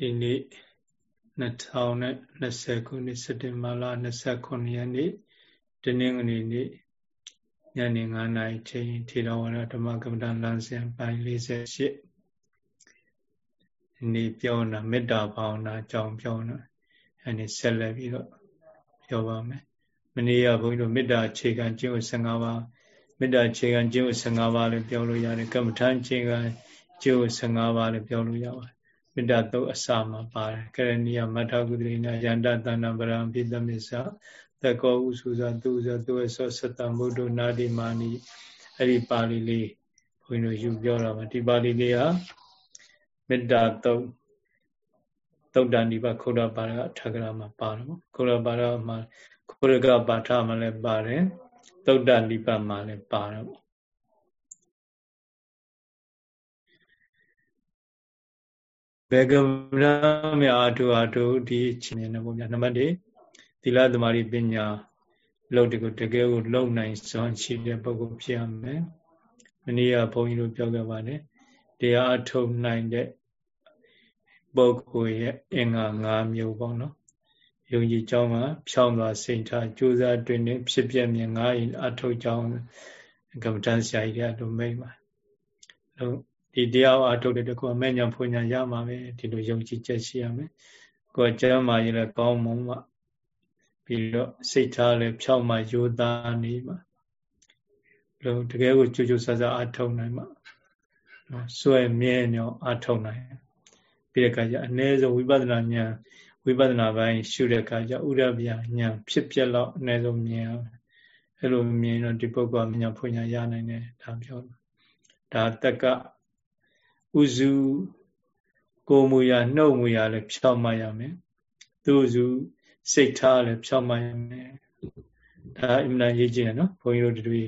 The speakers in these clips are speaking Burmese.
ဒီနေ့2020ခုနှစ်စက်တင်ဘာလ29ရက်နေ့တနင်္ဂနွေနေ့ညနေ9:00နာရီချိန်ထေရဝါဒဓမ္မကမ္မဋ္ဌာန်းလမ်းစဉ်ပိုင်း48ဒီနေ့ပြောတာမေတ္တာဘာဝနာအကြောင်းပြောတာအဲဒီဆက်လက်ပြီးတော့ပြောပါမယ်မနေ့ကဘုန်းကြီးတို့မေတ္တာအခြေခံကျင့်ဝတ်15ပါးမေတ္တာအခြေခံကျင့်ဝတ်15ပါးလည်းပြောလို့ရတယ်ကမ္မဋ္ဌာန်းအခြေခံကျင့်ဝတ်15ပါးလည်းပြောလို့ရပါတယ် မေတ္တာသုတ်အစမှာပါတယ်ကရဏီယမထကုသရိနာယန္တတဏ္ဍပရံပိသမစ္ဆာသကောဥစုဇာသူဇာသူအဆောစတံဘုဒ္ဓနာတိမာနိအဲ့ဒီပါဠိလေးဘုန်းကြီးတို့ယူပြောတာပါဒီပါဠိလေးဟာမေတ္တာသုတ်သုတ်တန်ဒီပါခုရပါရအထကရာမှာပါတယ်ခုရပါရမှာခုရကပါဋ္ဌမှာလည်းပါတယ်သုတ်တန်ဒီပါမှာလည်းပါတယ်ပေါ့ ဘေကဗရမြအာထုအာထုဒီချင်းနေပေါ့ဗျာနံပါတ်1သီလသမารိပညာလုပ်တကူတကယ်ကိုလုံနိုင်စွမ်းရှိတဲ့ပုဂ္ဂိုလ်ဖြစ်ရမယ်မနေ့ကဘုန်းကြီးတို့ပြောခဲ့ပါတယ်တရားအထုတ်နိုင်တဲ့ပုဂ္ဂိုလ်ရဲ့အင်္ဂါ၅မျိုးပေါ့နော်ယုံကြည်ကြောင်းမှာဖြောင်းသွားစိတ်ထားကြိုးစားတွင်နဲ့ဖြစ်ပြမြင်ငါးရင်အထုတ်ကြောင်းကမ္မဋ္ဌာန်းဆရာကြီးကတို့မိတ်ပါလို့ ဒီတရားအားထုတ်တဲ့တကူအမဲ့ညာဖွညာရမှာပဲဒီလိုယုံကြည်ချက်ရှိရမယ်ကိုယ်ကျမ်းမာရင်လည်းကောင်းမွန်မှပြီးတော့စိတ်ထားလည်းဖြောင့်မှယိုသားနေမှလို့တကယ်ကိုကြိုးကြိုးဆဆအားထုတ်နိုင်မှနော်စွဲမြဲညောအားထုတ်နိုင်ပြီးတဲ့အခါကျအ ਨੇ ဆုံးဝိပဿနာဉာဏ်ဝိပဿနာပိုင်းရှုတဲ့အခါကျဥရဗျာဉာဏ်ဖြစ်ပြက်တော့အ ਨੇ ဆုံးမြင်အောင်အဲ့လိုမြင်တော့ဒီပုဂ္ဂိုလ်ကဉာဏ်ဖွညာရနိုင်တယ်ဒါပြောဒါတက်က ဥစုကိုမူရနှုတ်မူရလည်းဖြောက်မှရမယ်သူစုစိတ်ထားလည်းဖြောက်မှရမယ်ဒါအမှန်ရေးကြည့်ရနော်ဘုန်းကြီးတို့တွေ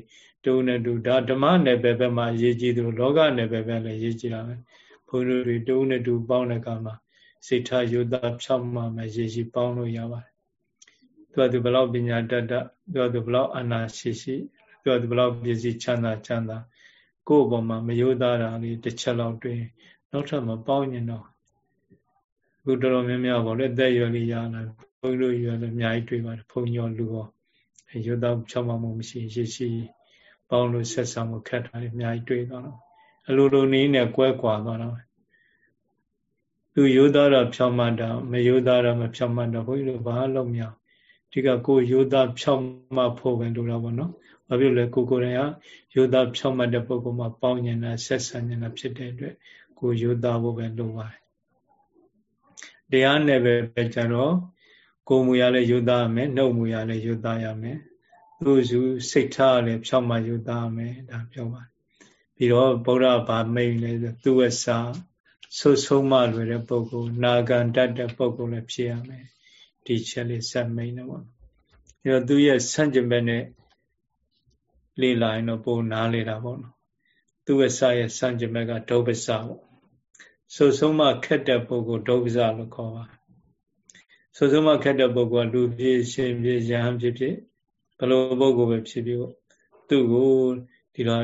တုံးနဲ့တူဒါဓမ္မနယ်ပယ်ဘက်မှာရေးကြည့်သူလောကနယ်ပယ်ဘက်လည်းရေးကြည့်တာပဲဘုန်းကြီးတို့တွေတုံးနဲ့တူပေါင်းတဲ့အခါမှာစိတ်ထားယောသားဖြောက်မှမယ်ရေးရှိပေါင်းလို့ရပါတယ်သူကသူဘလောက်ပညာတတ်တတ်သူကသူဘလောက်အနာရှိရှိသူကသူဘလောက်ပစ္စည်းချမ်းသာချမ်းသာ ကိုယ့်အပေါ်မှာမယိုးသားတာလေးတစ်ချက်လောက်တွင်နောက်ထပ်မပေါင်းရင်တော့အခုတော်တော်များများပေါ့လေသက်ရွယ်လေးရလာဘုန်းကြီးတို့ရွယ်လည်းအများကြီးတွေ့ပါတယ်ဘုန်းကြီးလူရောယိုးသားဖြောင်းမမှုမရှိရှိရှိပေါင်းလို့ဆက်ဆံမှုခက်တာလေးအများကြီးတွေ့သွားတော့အလိုလိုနည်းနဲ့ကွဲကွာသွားတော့သူယိုးသားတော့ဖြောင်းမှတ်တာမယိုးသားတော့မဖြောင်းမှတ်တော့ဘုန်းကြီးတို့ဘာလို့မရဒီကကိုယိုးသားဖြောင်းမှဖို့ပဲလို့တော့ဗောနော် ဘာဖြစ်လဲကိုကိုယ်တိုင်ကယောသားဖြောင့်မတ်တဲ့ပုဂ္ဂိုလ်မှာပေါင်းဉာဏ်ဆက်ဆံဉာဏ်ဖြစ်တဲ့အတွက်ကိုယောသားဖို့ပဲလိုပါတယ်တရားနဲ့ပဲကြတော့ကိုမူရလဲယောသားရမယ်နှုတ်မူရလဲယောသားရမယ်သူစုစိတ်ထားလဲဖြောင့်မယောသားရမယ်ဒါပြောပါတယ်ပြီးတော့ဗုဒ္ဓဘာမိန်လဲသူဝဆာဆုဆုံးမလွယ်တဲ့ပုဂ္ဂိုလ်နာဂံတတ်တဲ့ပုဂ္ဂိုလ်လည်းဖြစ်ရမယ်ဒီချက်လေးစက်မိန်တော့အဲတော့သူရဲ့ဆန့်ကျင်ဘက်နဲ့ လေ့လာရင်တော့ပုံနားလေတာပေါ့နော်သူ့ဝဆရဲ့စံကျင်ဘက်ကဒုပ္ပစပေါ့ဆိုဆုံးမခက်တဲ့ပုဂ္ဂိုလ်ဒုပ္ပစလို့ခေါ်ပါဆိုဆုံးမခက်တဲ့ပုဂ္ဂိုလ်ကလူဖြစ်ရှင်ဖြစ်ယဟန်ဖြစ်ဖြစ်ဘလို့ပုဂ္ဂိုလ်ပဲဖြစ်ဖြစ်သူ့ကိုဒီလို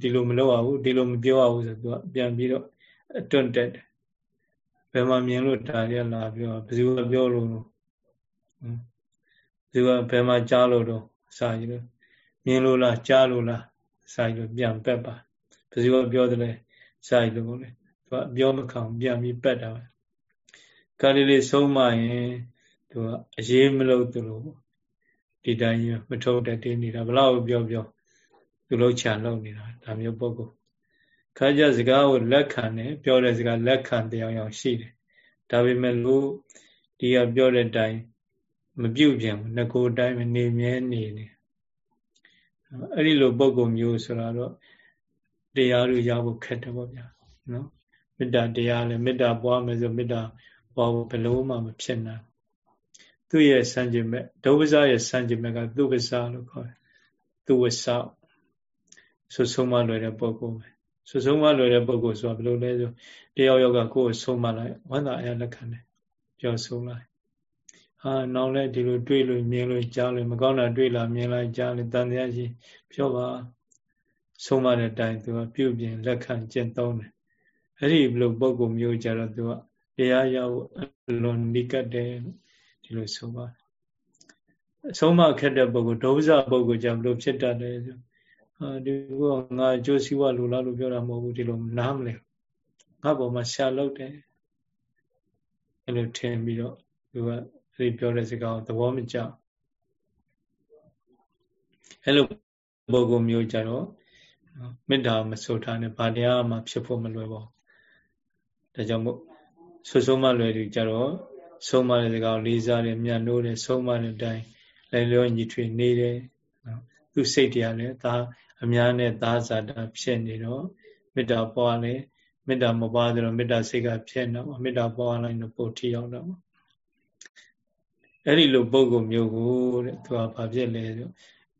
ဒီလိုမလုပ်ရဘူးဒီလိုမပြောရဘူးဆိုသူကပြန်ပြီးတော့အတွန့်တက်တယ်ဘယ်မှာမြင်လို့ဒါရလာပြောဘယ်သူကပြောလို့ဘယ်သူကဘယ်မှာကြားလို့တော့စာကြီးလို့ မြင်လို့လားကြားလို့လားစာရီလို့ပြန်ပက်ပါဘယ်သူကပြောတယ်လဲစာရီလို့လေသူကပြောမခံပြန်ပြီးပက်တာပဲကာလီလေးဆုံးမရင်သူကအရေးမလို့သူလို့ဒီတိုင်းမထုတ်တဲ့တင်းနေတာဘလောက်ပြောပြောသူလို့ချာလုံနေတာဒါမျိုးပုံကိုခါကြစကားကိုလက်ခံတယ်ပြောတဲ့စကားလက်ခံတရားရောက်ရှိတယ်ဒါပေမဲ့လို့ဒီကပြောတဲ့အတိုင်းမပြုတ်ပြန်ဘူးငကိုအတိုင်းမနေမြဲနေနေ အဲ့ဒီလိုပုံကုမျိုးဆိုတာတော့တရားတွေရဖို့ခက်တယ်ပေါ့ဗျာနော်မေတ္တာတရားလည်းမေတ္တာပွားမယ်ဆိုမေတ္တာပွားဖို့ဘယ်လို့မှမဖြစ်နိုင်သူ့ရဲ့စံကျင်မဲ့ဒုဝဇရဲ့စံကျင်မဲ့ကသူဝဇလို့ခေါ်တယ်သူဝဇဆိုဆုံးမလွယ်တဲ့ပုံကုပဲဆိုဆုံးမလွယ်တဲ့ပုံကုဆိုတာဘယ်လိုလဲဆိုတယောက်ယောက်ကကိုယ်ကိုဆုံးမလိုက်ဝန္တာအယလက်ခံတယ်ပြောဆုံးလိုက် ဟာနောက်လဲဒီလိုတွေးလို့မြင်လို့ကြားလို့မကောင်းတာတွေးလာမြင်လိုက်ကြားလို့တန်တရားရှိပြောပါဆုံးမတဲ့အတိုင်းသူကပြုပြင်လက်ခံကျင့်သုံးတယ်အဲ့ဒီလိုပုံကုမျိုးကြတော့သူကတရားရဖို့အလွန်နိကတ်တယ်ဒီလိုဆိုပါတယ်အဆုံးမခက်တဲ့ပုဂ္ဂိုလ်ဒုစရပုဂ္ဂိုလ်ကြောင့်ဘလို့ဖြစ်တတ်တယ်ဆိုအာဒီကငါအကျိုးစီးပွားလိုလားလို့ပြောတာမဟုတ်ဘူးဒီလိုနားမလဲငါပေါ်မှာရှာလောက်တယ်အဲ့လိုထင်ပြီးတော့သူက အဲ့ဒီပြောတဲ့စကားကိုသဘောမကျအဲ့လိုပုဂ္ဂိုလ်မျိုးကြတော့မေတ္တာမဆိုထားနဲ့ဗာတရားမှဖြစ်ဖို့မလွယ်ပါဘူးဒါကြောင့်မို့ဆွဆုံးမလွယ်သူကြတော့ဆုံးမတဲ့စကားကိုလေးစားတယ်မြတ်နိုးတယ်ဆုံးမတဲ့အတိုင်းလည်းလျောညီထွေနေတယ်သူစိတ်တရားလည်းဒါအများနဲ့သာဇာတာဖြစ်နေတော့မေတ္တာပွားလဲမေတ္တာမပွားသလိုမေတ္တာစိတ်ကဖြစ်နေတော့မေတ္တာပွားလိုက်တော့ပို့ထီအောင်တော့ အဲ့ဒီလိုပုံကုမျိုးကိုတဲ့သူကဘာဖြစ်လဲဆို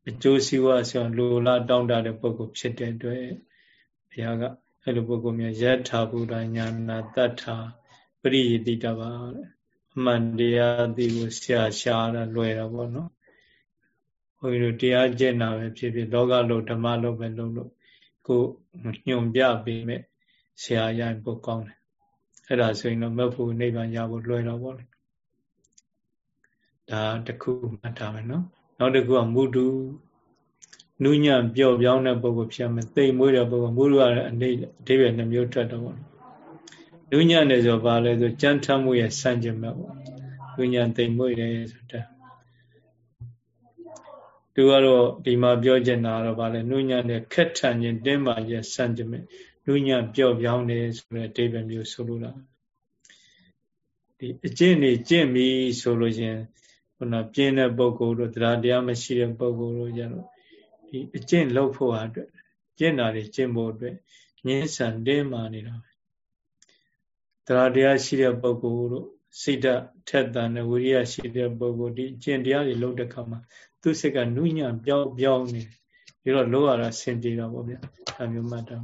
အကျိုးစီးပွားဆောင်လိုလားတောင်းတတဲ့ပုံကုဖြစ်တဲ့အတွက်ဘုရားကအဲ့လိုပုံကုမျိုးယထာဘုဒ္ဓညာနာတတ္ထာပရိယတိတပါတဲ့အမှန်တရားသိဖို့ဆရာရှားတာလွယ်တာပေါ့နော်ဘုန်းကြီးတို့တရားကျင့်တာပဲဖြစ်ဖြစ်လောကလို့ဓမ္မလို့ပဲလုပ်လို့ကိုညွန်ပြပေးမဲ့ဆရာရရင်ပိုကောင်းတယ်အဲ့ဒါဆိုရင်တော့မဖို့နိဗ္ဗာန်ရဖို့လွယ်တော့ပေါ့လေ ဒါတခုမှတ်ထားမယ်နော်နောက်တစ်ခုကမုဒုနုညံ့ပျော့ပြောင်းတဲ့ပုဂ္ဂိုလ်ဖြစ်မယ်တိမ်မွေးတဲ့ပုဂ္ဂိုလ်မုဒုကအနေအဓိပ္ပာယ်နှမျိုးထွက်တော့ပေါ့နုညံ့တယ်ဆိုဘာလဲဆိုကြမ်းထမ်းမှုရဲ့စံကျင်မဲ့ပေါ့နုညံ့တိမ်မွေးတယ်ဆိုတဲ့သူကတော့ဒီမှာပြောချင်တာတော့ဗာလဲနုညံ့တဲ့ခက်ထန်ခြင်းတင်းမာခြင်းစံကျင်မဲ့နုညံ့ပျော့ပြောင်းတယ်ဆိုတဲ့အဓိပ္ပာယ်မျိုးဆိုလိုတာဒီအကျင့်နေကျင့်ပြီဆိုလို့ရှင် ခုနပြင်းတဲ့ပုဂ္ဂိုလ်တို့တရားတရားမရှိတဲ့ပုဂ္ဂိုလ်တို့ကြတော့ဒီအကျင့်လောက်ဖို့အတွက်ကျင့်တာတွေကျင့်ဖို့အတွက်ငြင်းဆန်တင်းမာနေတာတရားတရားရှိတဲ့ပုဂ္ဂိုလ်တို့စိတ်ဓာတ်ထက်သန်တဲ့ဝိရိယရှိတဲ့ပုဂ္ဂိုလ်ဒီကျင့်တရားတွေလုပ်တဲ့ခါမှာသူစိတ်ကနုညံ့ပြောင်းပြောင်းနေဒီတော့လောရတာဆင်ပြေတာပေါ့ဗျာအဲမျိုးမှတ်တာ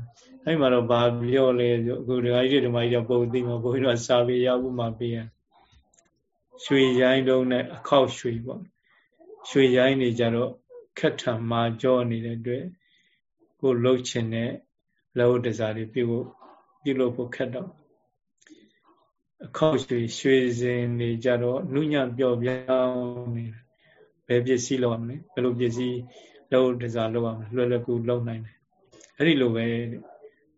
အဲ့မှာတော့ဘာပြောလဲဆိုအခုဒကာကြီးတွေဓမ္မကြီးတွေပုံသိမှာဘုန်းကြီးတို့စာပေရောက်မှပေးရ ရွှေရိုင်းတုံးနဲ့အခောက်ရွှေပေါ့ရွှေရိုင်းနေကြတော့ခက်ထံမာကြောနေတဲ့အတွက်ကိုလှုပ်ချင်တဲ့လောတစားတွေပြုဖို့ပြုလို့ဖို့ခက်တော့အခောက်ရွှေရွှေစင်နေကြတော့နုညံ့ပျော့ပြောင်းနေဘယ်ပစ္စည်းလောက်ရမလဲဘယ်လိုပစ္စည်းလောတစားလောက်ရမလဲလွယ်လွယ်ကူလောက်နိုင်တယ်အဲ့ဒီလိုပဲ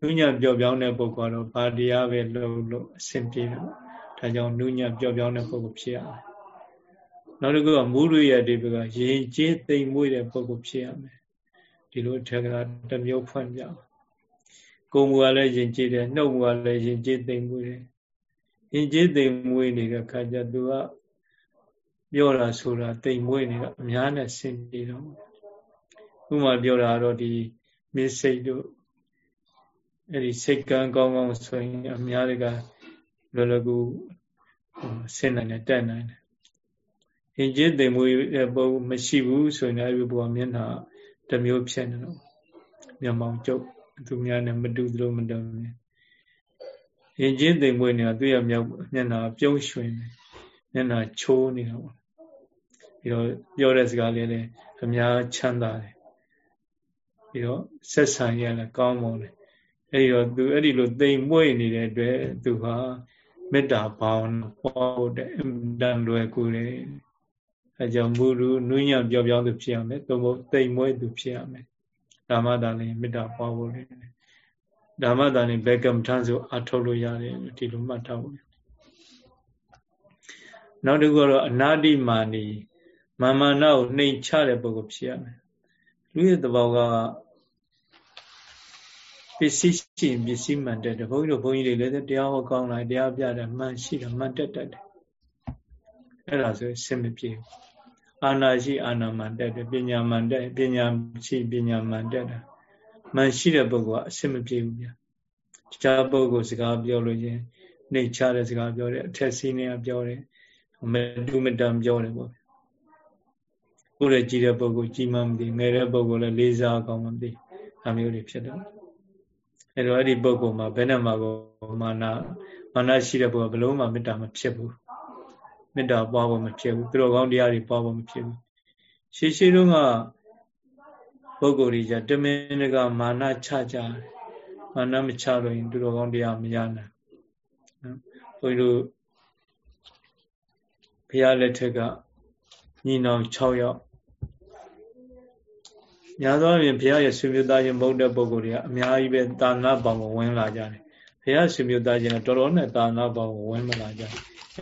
နုညံ့ပျော့ပြောင်းတဲ့ပုဂ္ဂိုလ်ကတော့ဗာတရားပဲလို့လို့အဆင်ပြေတယ် ဒါကြောင့်နုညံ့ပျော့ပြောင်းတဲ့ပုဂ္ဂိုလ်ဖြစ်ရမယ်နောက်တစ်ခုကမူရိယအတိပကရင်ကျေးသိမ်မွေ့တဲ့ပုဂ္ဂိုလ်ဖြစ်ရမယ်ဒီလိုထေကရာတစ်မျိုးဖွင့်ပြကိုယ်မူကလည်းရင်ကျေးတယ်နှုတ်မူကလည်းရင်ကျေးသိမ်မွေ့တယ်ရင်ကျေးသိမ်မွေ့နေတဲ့ခါကျသူကပြောတာဆိုတာသိမ်မွေ့နေတာအများနဲ့ဆင်ပြေတော့ဥမာပြောတာတော့ဒီမေစိတ်တို့အဲ့ဒီစိတ်ကံကောင်းကောင်းဆိုရင်အများတွေက လောလောကူဆင်းနိုင်တယ်တက်နိုင်တယ်ရင်ကျေးသိမ်မွေးတဲ့ပုံမရှိဘူးဆိုရင်အဲဒီဘုရားမျက်နှာတမျိုးဖြစ်နေတော့မျက်မှောင်ကျုပ်သူများနဲ့မတူသလိုမတူဘူးရင်ကျေးသိမ်မွေးနေတာသူ့ရဲ့မျက်မျက်နှာပြုံးရွှင်မျက်နှာချိုးနေတာပေါ့ပြီးတော့ပြောတဲ့စကားလေးလည်းအများချမ်းသာတယ်ပြီးတော့ဆက်ဆံရလည်းကောင်းမွန်တယ်အဲဒီတော့သူအဲ့ဒီလိုသိမ်မွေ့နေတဲ့အတွက်သူဟာ မေတ္တာဘာဝနာပေါ်တဲ့အတန်လွယ်ကူတယ်အဲကြောင့်မူလူနုညံ့ပြောပြောင်းသူဖြစ်ရမယ်သို့မဟုတ်တိမ်မွေးသူဖြစ်ရမယ်ဓမ္မတာလည်းမေတ္တာပွားဖို့လေဓမ္မတာလည်းဘယ်ကမ္မထမ်းဆိုအထုတ်လို့ရတယ်ဒီလိုမှတ်ထားဖို့နောက်တစ်ခုကတော့အနာတိမာနီမာမနာကိုနှိမ်ချတဲ့ပုဂ္ဂိုလ်ဖြစ်ရမယ်လူရဲ့သဘောက ပစ္စည်းရှိရင်ပစ္စည်းမှန်တက်တယ်ဘုန်းကြီးတို့ဘုန်းကြီးတွေလည်းတရားဟောကောင်းလာတရားပြတယ်မှန်ရှိတယ်မှန်တက်တက်တယ်အဲ့ဒါဆိုစင်မပြေဘူးအာနာရှိအာနာမှန်တက်တယ်ပညာမှန်တက်ပညာရှိပညာမှန်တက်တယ်မှန်ရှိတဲ့ပုဂ္ဂိုလ်ကအစင်မပြေဘူးဗျာတခြားပုဂ္ဂိုလ်စကားပြောလို့ရင်နှိတ်ချတဲ့စကားပြောတယ်အထက်စီးနေပြောတယ်မတူမတန်ပြောတယ်ပေါ့ကိုယ်လည်းကြည်တဲ့ပုဂ္ဂိုလ်ကြည်မှမသိငယ်တဲ့ပုဂ္ဂိုလ်လည်းလေးစားကောင်းမှမသိဒါမျိုးတွေဖြစ်တယ် အဲတော့အဲ့ဒီပုဂ္ဂိုလ်မှာဘယ်နဲ့မှကိုမာနမာနရှိတဲ့ပုဂ္ဂိုလ်ဘလို့မှမေတ္တာမဖြစ်ဘူးမေတ္တာပွားဖို့မဖြစ်ဘူးသူတော်ကောင်းတရားတွေပွားဖို့မဖြစ်ဘူးရှေးရှေးတုန်းကပုဂ္ဂိုလ်တွေじゃတမင်တကမာနချကြတယ်မာနမချလို့ရင်သူတော်ကောင်းတရားမရနိုင်နော်ဘုန်းကြီးတို့ဘုရားလက်ထက်ကညီနောင်6ယောက် ညာသောအပြင်ဘုရားရဲ့ဆွေမျိုးသားချင်းမဟုတ်တဲ့ပုဂ္ဂိုလ်တွေကအများကြီးပဲတာနာပေါင်းကိုဝင်လာကြတယ်ဘုရားဆွေမျိုးသားချင်းကတော်တော်နဲ့တာနာပေါင်းကိုဝင်မလာကြ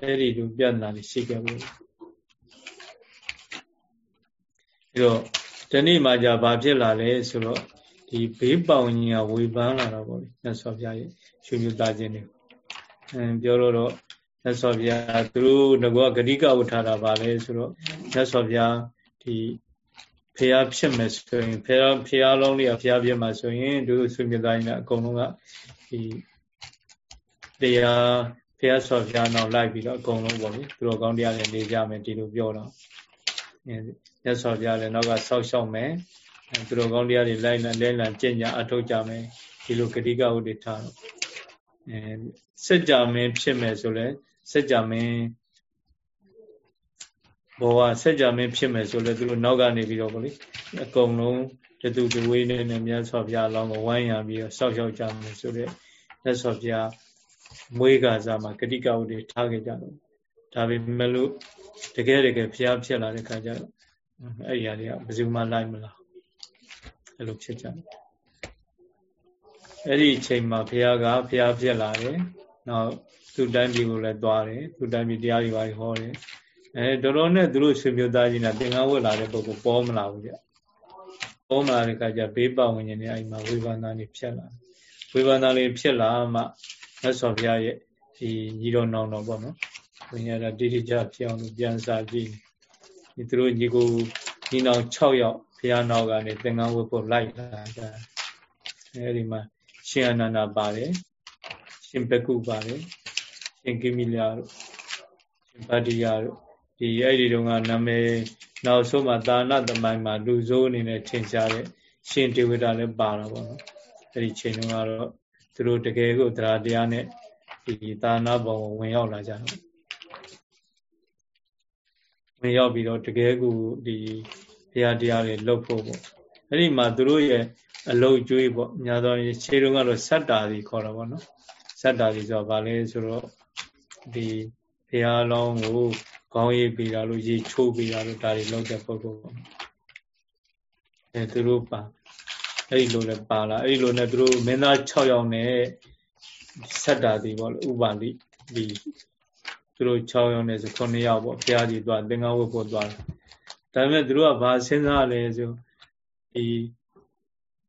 အဲ့ဒီလိုပြဿနာတွေရှိခဲ့ဘူးပြီးတော့ဒီနေ့မှじゃဘာဖြစ်လာလဲဆိုတော့ဒီဘေးပေါင်ကြီးကဝေပန်းလာတော့ဗောလေမြတ်စွာဘုရားရဲ့ဆွေမျိုးသားချင်းတွေအဲပြောလို့တော့မြတ်စွာဘုရားသူတို့ငကောဂတိကဝထားတာပါလဲဆိုတော့မြတ်စွာဘုရားဒီ ဖះဖြစ်မယ်ဆိုရင်ဖះဖះလုံးလေးကဖះပြမှာဆိုရင်သူဆွေမျိုးသားချင်းကအကုန်လုံးကဒီတရားဖះဆော်ဖះနောက်လိုက်ပြီးတော့အကုန်လုံးပေါ့လေသူတို့ကောင်းတရားတွေနေကြမယ်ဒီလိုပြောတော့မြတ်စွာဘုရားလည်းနောက်ကဆောက်ရှောက်မယ်သူတို့ကောင်းတရားတွေလိုက်လာလဲလာကျင့်ကြအထောက်ကြမယ်ဒီလိုဂတိကဝတ္တထားတော့အဲစัจ जा မင်းဖြစ်မယ်ဆိုလဲစัจ जा မင်း ဘောကစัจ जा မင်းဖြစ်မယ်ဆိုလဲသူတို့နောက်ကနေပြီးတော့ဗောလေအကုန်လုံးတတူတဝေးနဲ့မြတ်စွာဘုရားအလောင်းကိုဝိုင်းရပြီးတော့ဆောက်ရှောက်ကြမယ်ဆိုတဲ့မြတ်စွာဘုရားမွေးကစားမှာဂတိကဝတ္တထားခဲ့ကြတော့ဒါပေမဲ့လို့တကယ်တကယ်ဘုရားဖြစ်လာတဲ့ခါကျတော့အဲ့ဒီဟာတွေကဘယ်သူမှလိုက်မလားအဲ့လိုဖြစ်ကြတယ်အဲ့ဒီအချိန်မှာဘုရားကဘုရားဖြစ်လာတယ်နောက်သူ့တိုင်းပြည်ကိုလည်းသွားတယ်သူ့တိုင်းပြည်တရားတွေပါဟောတယ် အဲတော်တော်နဲ့သူတို့ဆွေမျိုးသားချင်းကသင်္ကန်းဝတ်လာတဲ့ပုဂ္ဂိုလ်ပေါ်မလာဘူးကြပေါ်မလာတဲ့အခါကျဘေးပဝင်နေအဲ့မှာဝိပန္နာလေးဖြစ်လာဝိပန္နာလေးဖြစ်လာမှမြတ်စွာဘုရားရဲ့ဒီညီတော်နောင်တော်ပေါ့နော်ဘုရားကတိတိကျဖြစ်အောင်ပြန်စာကြည့်ဒီသူတို့ညီကိုညီနောင်6ယောက်ဘုရားနောက်ကနေသင်္ကန်းဝတ်ဖို့လိုက်လာကြအဲဒီမှာရှင်အနန္ဒပါတယ်ရှင်ဘကုပါတယ်ရှင်ကိမိလျာတို့ရှင်ဗတ္တိယတို့ ဒီအဲ့ဒီတုန်းကနာမည်နောက်ဆုံးမှာသာနာသမိုင်းမှာလူဆိုးအနေနဲ့ထင်ရှားတဲ့ရှင်တေဝဒလည်းပါတာပေါ့နော်အဲ့ဒီချိန်တုန်းကတော့သူတို့တကယ်ကိုတရားတရားနဲ့ဒီသာနာဘုံဝင်ရောက်လာကြတော့ဝင်ရောက်ပြီးတော့တကယ်ကိုဒီဘုရားတရားတွေလှုပ်ဖို့ပေါ့အဲ့ဒီမှာသူတို့ရဲ့အလုတ်ကျွေးပေါ့ညာတော့ခြေတုံးကတော့စတ္တာစီခေါ်တာပေါ့နော်စတ္တာစီဆိုတော့ဗာလဲဆိုတော့ဒီဘုရားလောင်းကို ခေါင်းရိပ်ပေးတာလို့ရေချိုးပေးတာလို့ဒါတွေလုပ်တဲ့ပုဂ္ဂိုလ်ပေါ့အဲသူတို့ပါအဲ့ဒီလိုလည်းပါလာအဲ့ဒီလိုနဲ့သူတို့မင်းသား6ယောက်နဲ့စတ္တာစီပေါ့လေဥပါလိဒီသူတို့6ယောက်နဲ့ဆို9ယောက်ပေါ့ဘုရားကြီးသွားသင်္ကန်းဝတ်ဖို့သွားတယ်ဒါပေမဲ့သူတို့ကဘာစဉ်းစားလဲဆိုဒီ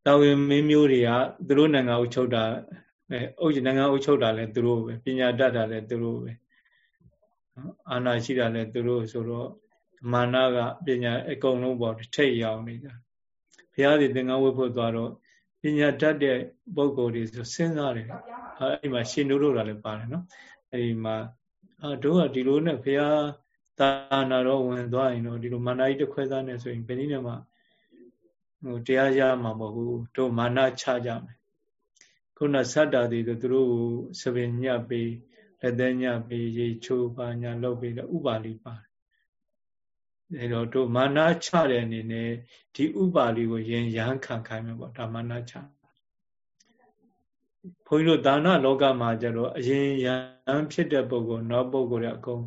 တာဝန်မင်းမျိုးတွေကသူတို့နိုင်ငံအုပ်ချုပ်တာအဲအုပ်နိုင်ငံအုပ်ချုပ်တာလည်းသူတို့ပဲပညာတတ်တာလည်းသူတို့ပဲ အာနာရှိတာလည်းသူတို့ဆိုတော့မာနကပညာအကုန်လုံးပေါ့ထိတ်ရောက်နေတာဘုရားဒီသင်္ကန်းဝတ်ဖို့သွားတော့ပညာတတ်တဲ့ပုဂ္ဂိုလ်တွေဆိုစဉ်းစားတယ်အဲဒီမှာရှင်တို့တို့တာလည်းပါတယ်နော်အဲဒီမှာအာတို့ကဒီလိုနဲ့ဘုရားသာနာတော့ဝင်သွားရင်တော့ဒီလိုမာနကြီးတစ်ခွဲသားနဲ့ဆိုရင်ဘယ်နည်းနဲ့မှဟိုတရားရမှာမဟုတ်ဘူးတို့မာနချကြမယ်ခုနသတ္တာတွေဆိုသူတို့စပင်ညပ်ပြီး လက်သေးညပ်ပြီးရေချိုးပါညာလုပ်ပြီးတော့ဥပါလိပါတယ်အဲတော့တို့မာနချတဲ့အနေနဲ့ဒီဥပါလိကိုရင်ရဟန်းခံခိုင်းမယ်ပေါ့ဒါမာနချဘုန်းကြီးတို့ဒါနလောကမှာကျတော့အရင်ရဟန်းဖြစ်တဲ့ပုဂ္ဂိုလ်နောက်ပုဂ္ဂိုလ်တွေအကုန်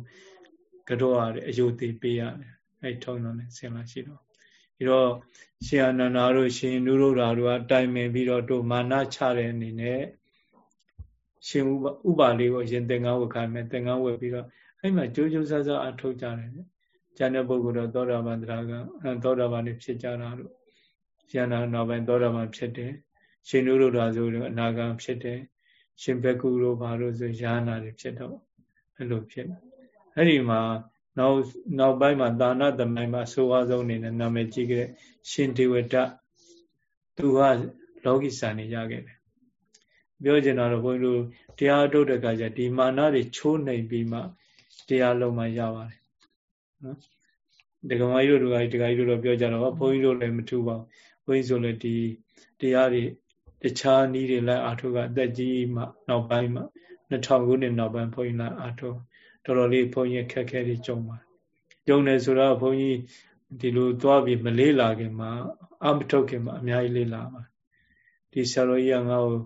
ကတော့ရတယ်အယုသေးပေးရတယ်အဲထုံတော့နေဆင်လာရှိတော့ပြီးတော့ရှင်အနန္ဒာတို့ရှင်နုရုဒ္ဓါတို့ကတိုင်ပင်ပြီးတော့တို့မာနချတဲ့အနေနဲ့ ရှင်ဥပါလေးကိုရှင်သင်္ကန်းဝတ်ခိုင်းမယ်သင်္ကန်းဝတ်ပြီးတော့အဲ့မှာကြိုးကြိုးဆဆအထုတ်ကြတယ်ကျန်တဲ့ပုဂ္ဂိုလ်တော့သောတာပန်တရားကသောတာပန်နေဖြစ်ကြတာတို့ရှင်နာနောက်ပိုင်းသောတာပန်ဖြစ်တယ်ရှင်နုရုဒ္ဓါဆိုတော့အနာဂံဖြစ်တယ်ရှင်ဘက်ကုတို့ဘာလို့ဆိုယာနာတွေဖြစ်တော့အဲ့လိုဖြစ်အဲ့ဒီမှာနောက်နောက်ပိုင်းမှာသာနာသမိုင်းမှာဆိုဝါဆုံးအနေနဲ့နာမည်ကြီးခဲ့ရှင်ဒေဝဒသူကလောကီစံနေရခဲ့တယ် ပြောချင်တာတော့ဘုန်းကြီးတို့တရားထုတ်တဲ့အခါကျဒီမာနတွေချိုးနှိမ်ပြီးမှတရားလုံးမှရပါတယ်နော်ဒကမကြီးတို့ဒကာကြီးဒကာကြီးတို့တော့ပြောကြတော့ဘုန်းကြီးတို့လည်းမထူပါဘူးဘုန်းကြီးဆိုလည်းဒီတရားတွေတခြားနည်းတွေလိုက်အာထုကအသက်ကြီးမှနောက်ပိုင်းမှ2000ခုနှစ်နောက်ပိုင်းဘုန်းကြီးလိုက်အာထုတော်တော်လေးဘုန်းကြီးခက်ခဲတွေကြုံပါကြုံတယ်ဆိုတော့ဘုန်းကြီးဒီလိုသွားပြီးမလေးလာခင်မှာအမထုတ်ခင်မှာအများကြီးလေးလာပါဒီဆရာတော်ကြီးကငါ့ကို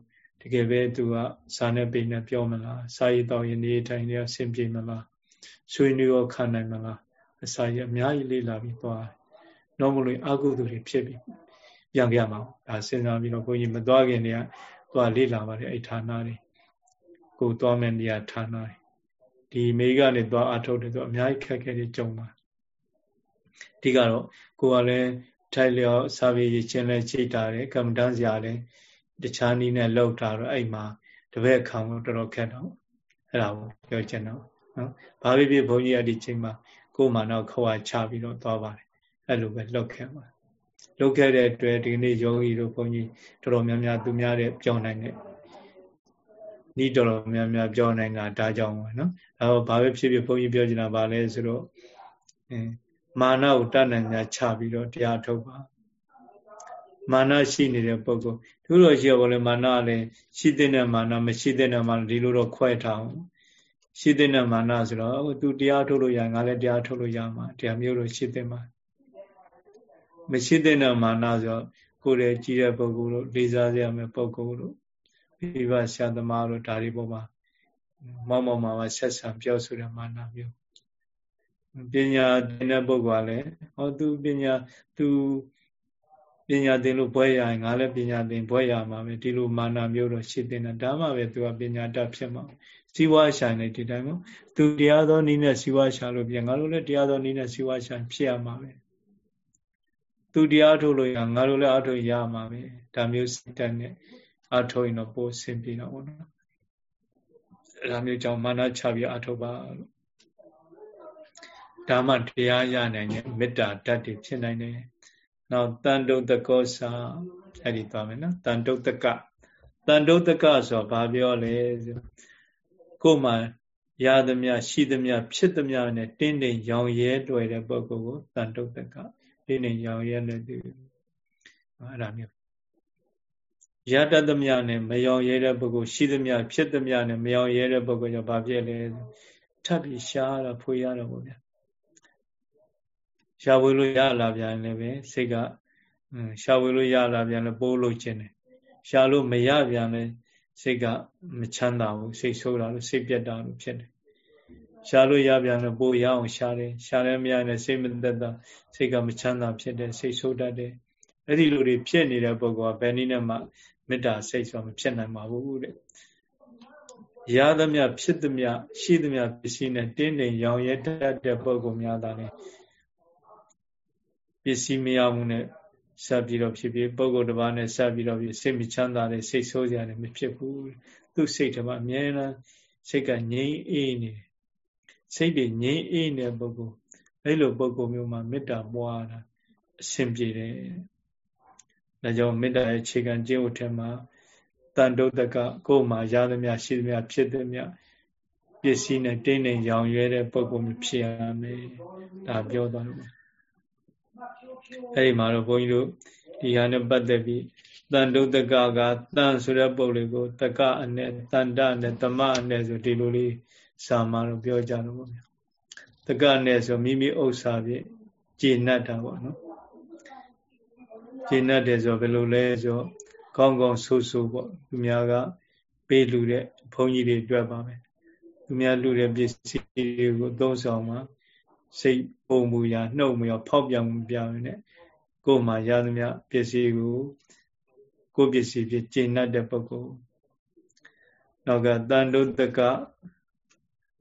တကယ်ပဲသူကစာနဲ့ပိနဲ့ပြောမလားစာရေးတောင်းရင်နေထိုင်နေအဆင်ပြေမလားဆွေးနွေးရောခံနိုင်မလားအစာရအများကြီးလေ့လာပြီးသွားတယ်။တော့မလို့အကုသိုလ်တွေဖြစ်ပြီးပြန်ပြမှာ။ဒါစဉ်းစားပြီးတော့ဘုန်းကြီးမသွားခင်တည်းကသွားလေ့လာပါတယ်အဲ့ဌာနတွေကိုသွားမယ်နေရာဌာနတွေဒီမိကနေသွားအထုတ်တယ်ဆိုအများကြီးခက်ခဲတွေကြုံပါဒီကတော့ကိုကလည်းထိုက်လျော်စာပေရချင်းလဲချိတ်တာတယ်ကမ္မတန်းစရာလည်း တခြားနည်းနဲ့လောက်တာတော့အဲ့မှာတပည့်ခံလို့တော်တော်ခက်တော့အဲ့ဒါကိုပြောချင်တော့နော်ဘာဖြစ်ဖြစ်ဘုန်းကြီးကဒီချိန်မှာကိုယ်မှတော့ခွာချပြီးတော့သွားပါတယ်အဲ့လိုပဲလောက်ခဲ့ပါလောက်ခဲ့တဲ့အတွက်ဒီနေ့ယောဂီတို့ဘုန်းကြီးတော်တော်များများသူများတဲ့ပြောနိုင်တဲ့ဤတော်တော်များများပြောနိုင်တာဒါကြောင့်ပဲနော်ဒါတော့ဘာပဲဖြစ်ဖြစ်ဘုန်းကြီးပြောချင်တာဗာလဲဆိုတော့အဲမာနကိုတတ်နိုင်များချပြီးတော့တရားထုတ်ပါမာနရှိနေတဲ့ပုဂ္ဂိုလ် သူတို့ရှိရောလေမာနလည်းရှိတဲ့မာနမရှိတဲ့မာနဒီလိုတော့ခွဲထားအောင်ရှိတဲ့မာနဆိုတော့သူတရားထုတ်လို့ရငါလည်းတရားထုတ်လို့ရမှာတရားမျိုးလို့ရှိတဲ့မှာမရှိတဲ့မာနဆိုတော့ကိုယ်ရဲ့ကြီးတဲ့ပုဂ္ဂိုလ်တို့လေးစားရမယ့်ပုဂ္ဂိုလ်တို့မိဘဆရာသမားတို့ဒါတွေပေါ်မှာမောက်မောက်မှာဆက်ဆံပြောဆိုတဲ့မာနမျိုးပညာသင်တဲ့ပုဂ္ဂိုလ်ကလည်းဟောသူပညာသူ ပညာသင်လို့ဘွဲရရင်ငါလည်းပညာသင်ဘွဲရမှာပဲဒီလိုမာနမျိုးတော့ရှိတဲ့ဒါမှပဲသူကပညာတတ်ဖြစ်မှာစီဝါရှာနေဒီတိုင်းမို့သူတရားသောနည်းနဲ့စီဝါရှာလို့ပြန်ငါတို့လည်းတရားသောနည်းနဲ့စီဝါရှာဖြစ်ရမှာပဲသူတရားထုတ်လို့ရငါတို့လည်းအထုတ်ရမှာပဲဒါမျိုးစိတ်တတ်နဲ့အထုတ်ရင်တော့ပို့ဆင်ပြေတော့ဘောနော်အဲဒါမျိုးကြောင့်မာနချပြီးအထုတ်ပါလို့ဒါမှတရားရနိုင်တဲ့မေတ္တာဓာတ်တွေဖြစ်နိုင်တယ် နောက်တန်တုတ်တကောစာအဲ့ဒီသွားမယ်နော်တန်တုတ်တကတန်တုတ်တကဆိုဘာပြောလဲဆိုကိုယ်မှာရသမျှရှိသမျှဖြစ်သမျှနဲ့တင်းတင်းရောင်ရဲတွေ့တဲ့ပုဂ္ဂိုလ်ကိုတန်တုတ်တကတင်းတင်းရောင်ရဲတဲ့သူအဲ့ဒါမျိုးရတတ်သမျှနဲ့မယောင်ရဲတဲ့ပုဂ္ဂိုလ်ရှိသမျှဖြစ်သမျှနဲ့မယောင်ရဲတဲ့ပုဂ္ဂိုလ်ကြောင့်ဘာဖြစ်လဲထပ်ပြီးရှားတော့ဖွေရတော့ဗောဗျာ ရှားဝေလို့ရလာပြန်လည်းပဲစိတ်ကရှားဝေလို့ရလာပြန်လည်းပိုးလို့ခြင်းတယ်ရှားလို့မရပြန်လည်းစိတ်ကမချမ်းသာဘူးစိတ်ဆိုးတာလို့စိတ်ပြတ်တာလို့ဖြစ်တယ်ရှားလို့ရပြန်လည်းပိုးရအောင်ရှားတယ်ရှားလည်းမရနဲ့စိတ်မသက်သာစိတ်ကမချမ်းသာဖြစ်တယ်စိတ်ဆိုးတတ်တယ်အဲ့ဒီလိုတွေဖြစ်နေတဲ့ပုဂ္ဂိုလ်ကဘယ်နည်းနဲ့မှမေတ္တာစိတ်ဆိုမဖြစ်နိုင်ပါဘူးတဲ့ရသမျှဖြစ်သမျှရှိသမျှပစ္စည်းနဲ့တင်းတိမ်ရောင်ရဲတတ်တဲ့ပုဂ္ဂိုလ်များသာလေ ပစ္စည်းမရမှုနဲ့ဆက်ပြီးတော့ဖြစ်ဖြစ်ပုဂ္ဂိုလ်တစ်ပါးနဲ့ဆက်ပြီးတော့ဖြစ်စိတ်မချမ်းသာတဲ့စိတ်ဆိုးစရာတွေမဖြစ်ဘူးသူ့စိတ်တပါအမြဲတမ်းစိတ်ကငြိမ်းအေးနေစိတ်တွေငြိမ်းအေးနေတဲ့ပုဂ္ဂိုလ်အဲ့လိုပုဂ္ဂိုလ်မျိုးမှာမေတ္တာပွားတာအဆင်ပြေတယ်ဒါကြောင့်မေတ္တာရဲ့ခြေခံကျင့်ဝတ်ထဲမှာတန်တုတ်တကကိုယ်မှာရသမျှရှိသမျှဖြစ်သမျှပစ္စည်းနဲ့တင်းနေရောင်ရွဲတဲ့ပုံပုံဖြစ်ရမယ်ဒါပြောသွားလို့ အဲ့ဒီမှာတော့ဘုန်းကြီးတို့ဒီဟာနဲ့ပတ်သက်ပြီးတန်တုတ်တကကတန်ဆိုတဲ့ပုံလေးကိုတကအနဲ့တန်တနဲ့တမအနဲ့ဆိုဒီလိုလေးစာမတော့ပြောကြတော့ဗောဗျာတကနဲ့ဆိုမိမိဥစ္စာဖြင့်ကျေနပ်တာပေါ့နော်ကျေနပ်တယ်ဆိုဘယ်လိုလဲဆိုကောင်းကောင်းဆိုးဆိုးပေါ့သူများကပေးလူတဲ့ဘုန်းကြီးတွေတွေ့ပါမယ်သူများလူတဲ့ပစ္စည်းတွေကိုသုံးဆောင်မှာ စိတ်ပုံမူရာနှုတ်မရဖောက်ပြန်မှုပြမယ်နဲ့ကိုယ်မှာရသမျှပစ္စည်းကိုကိုယ်ပစ္စည်းဖြစ်ကျေနပ်တဲ့ပုဂ္ဂိုလ်နောက်ကတန်တုတက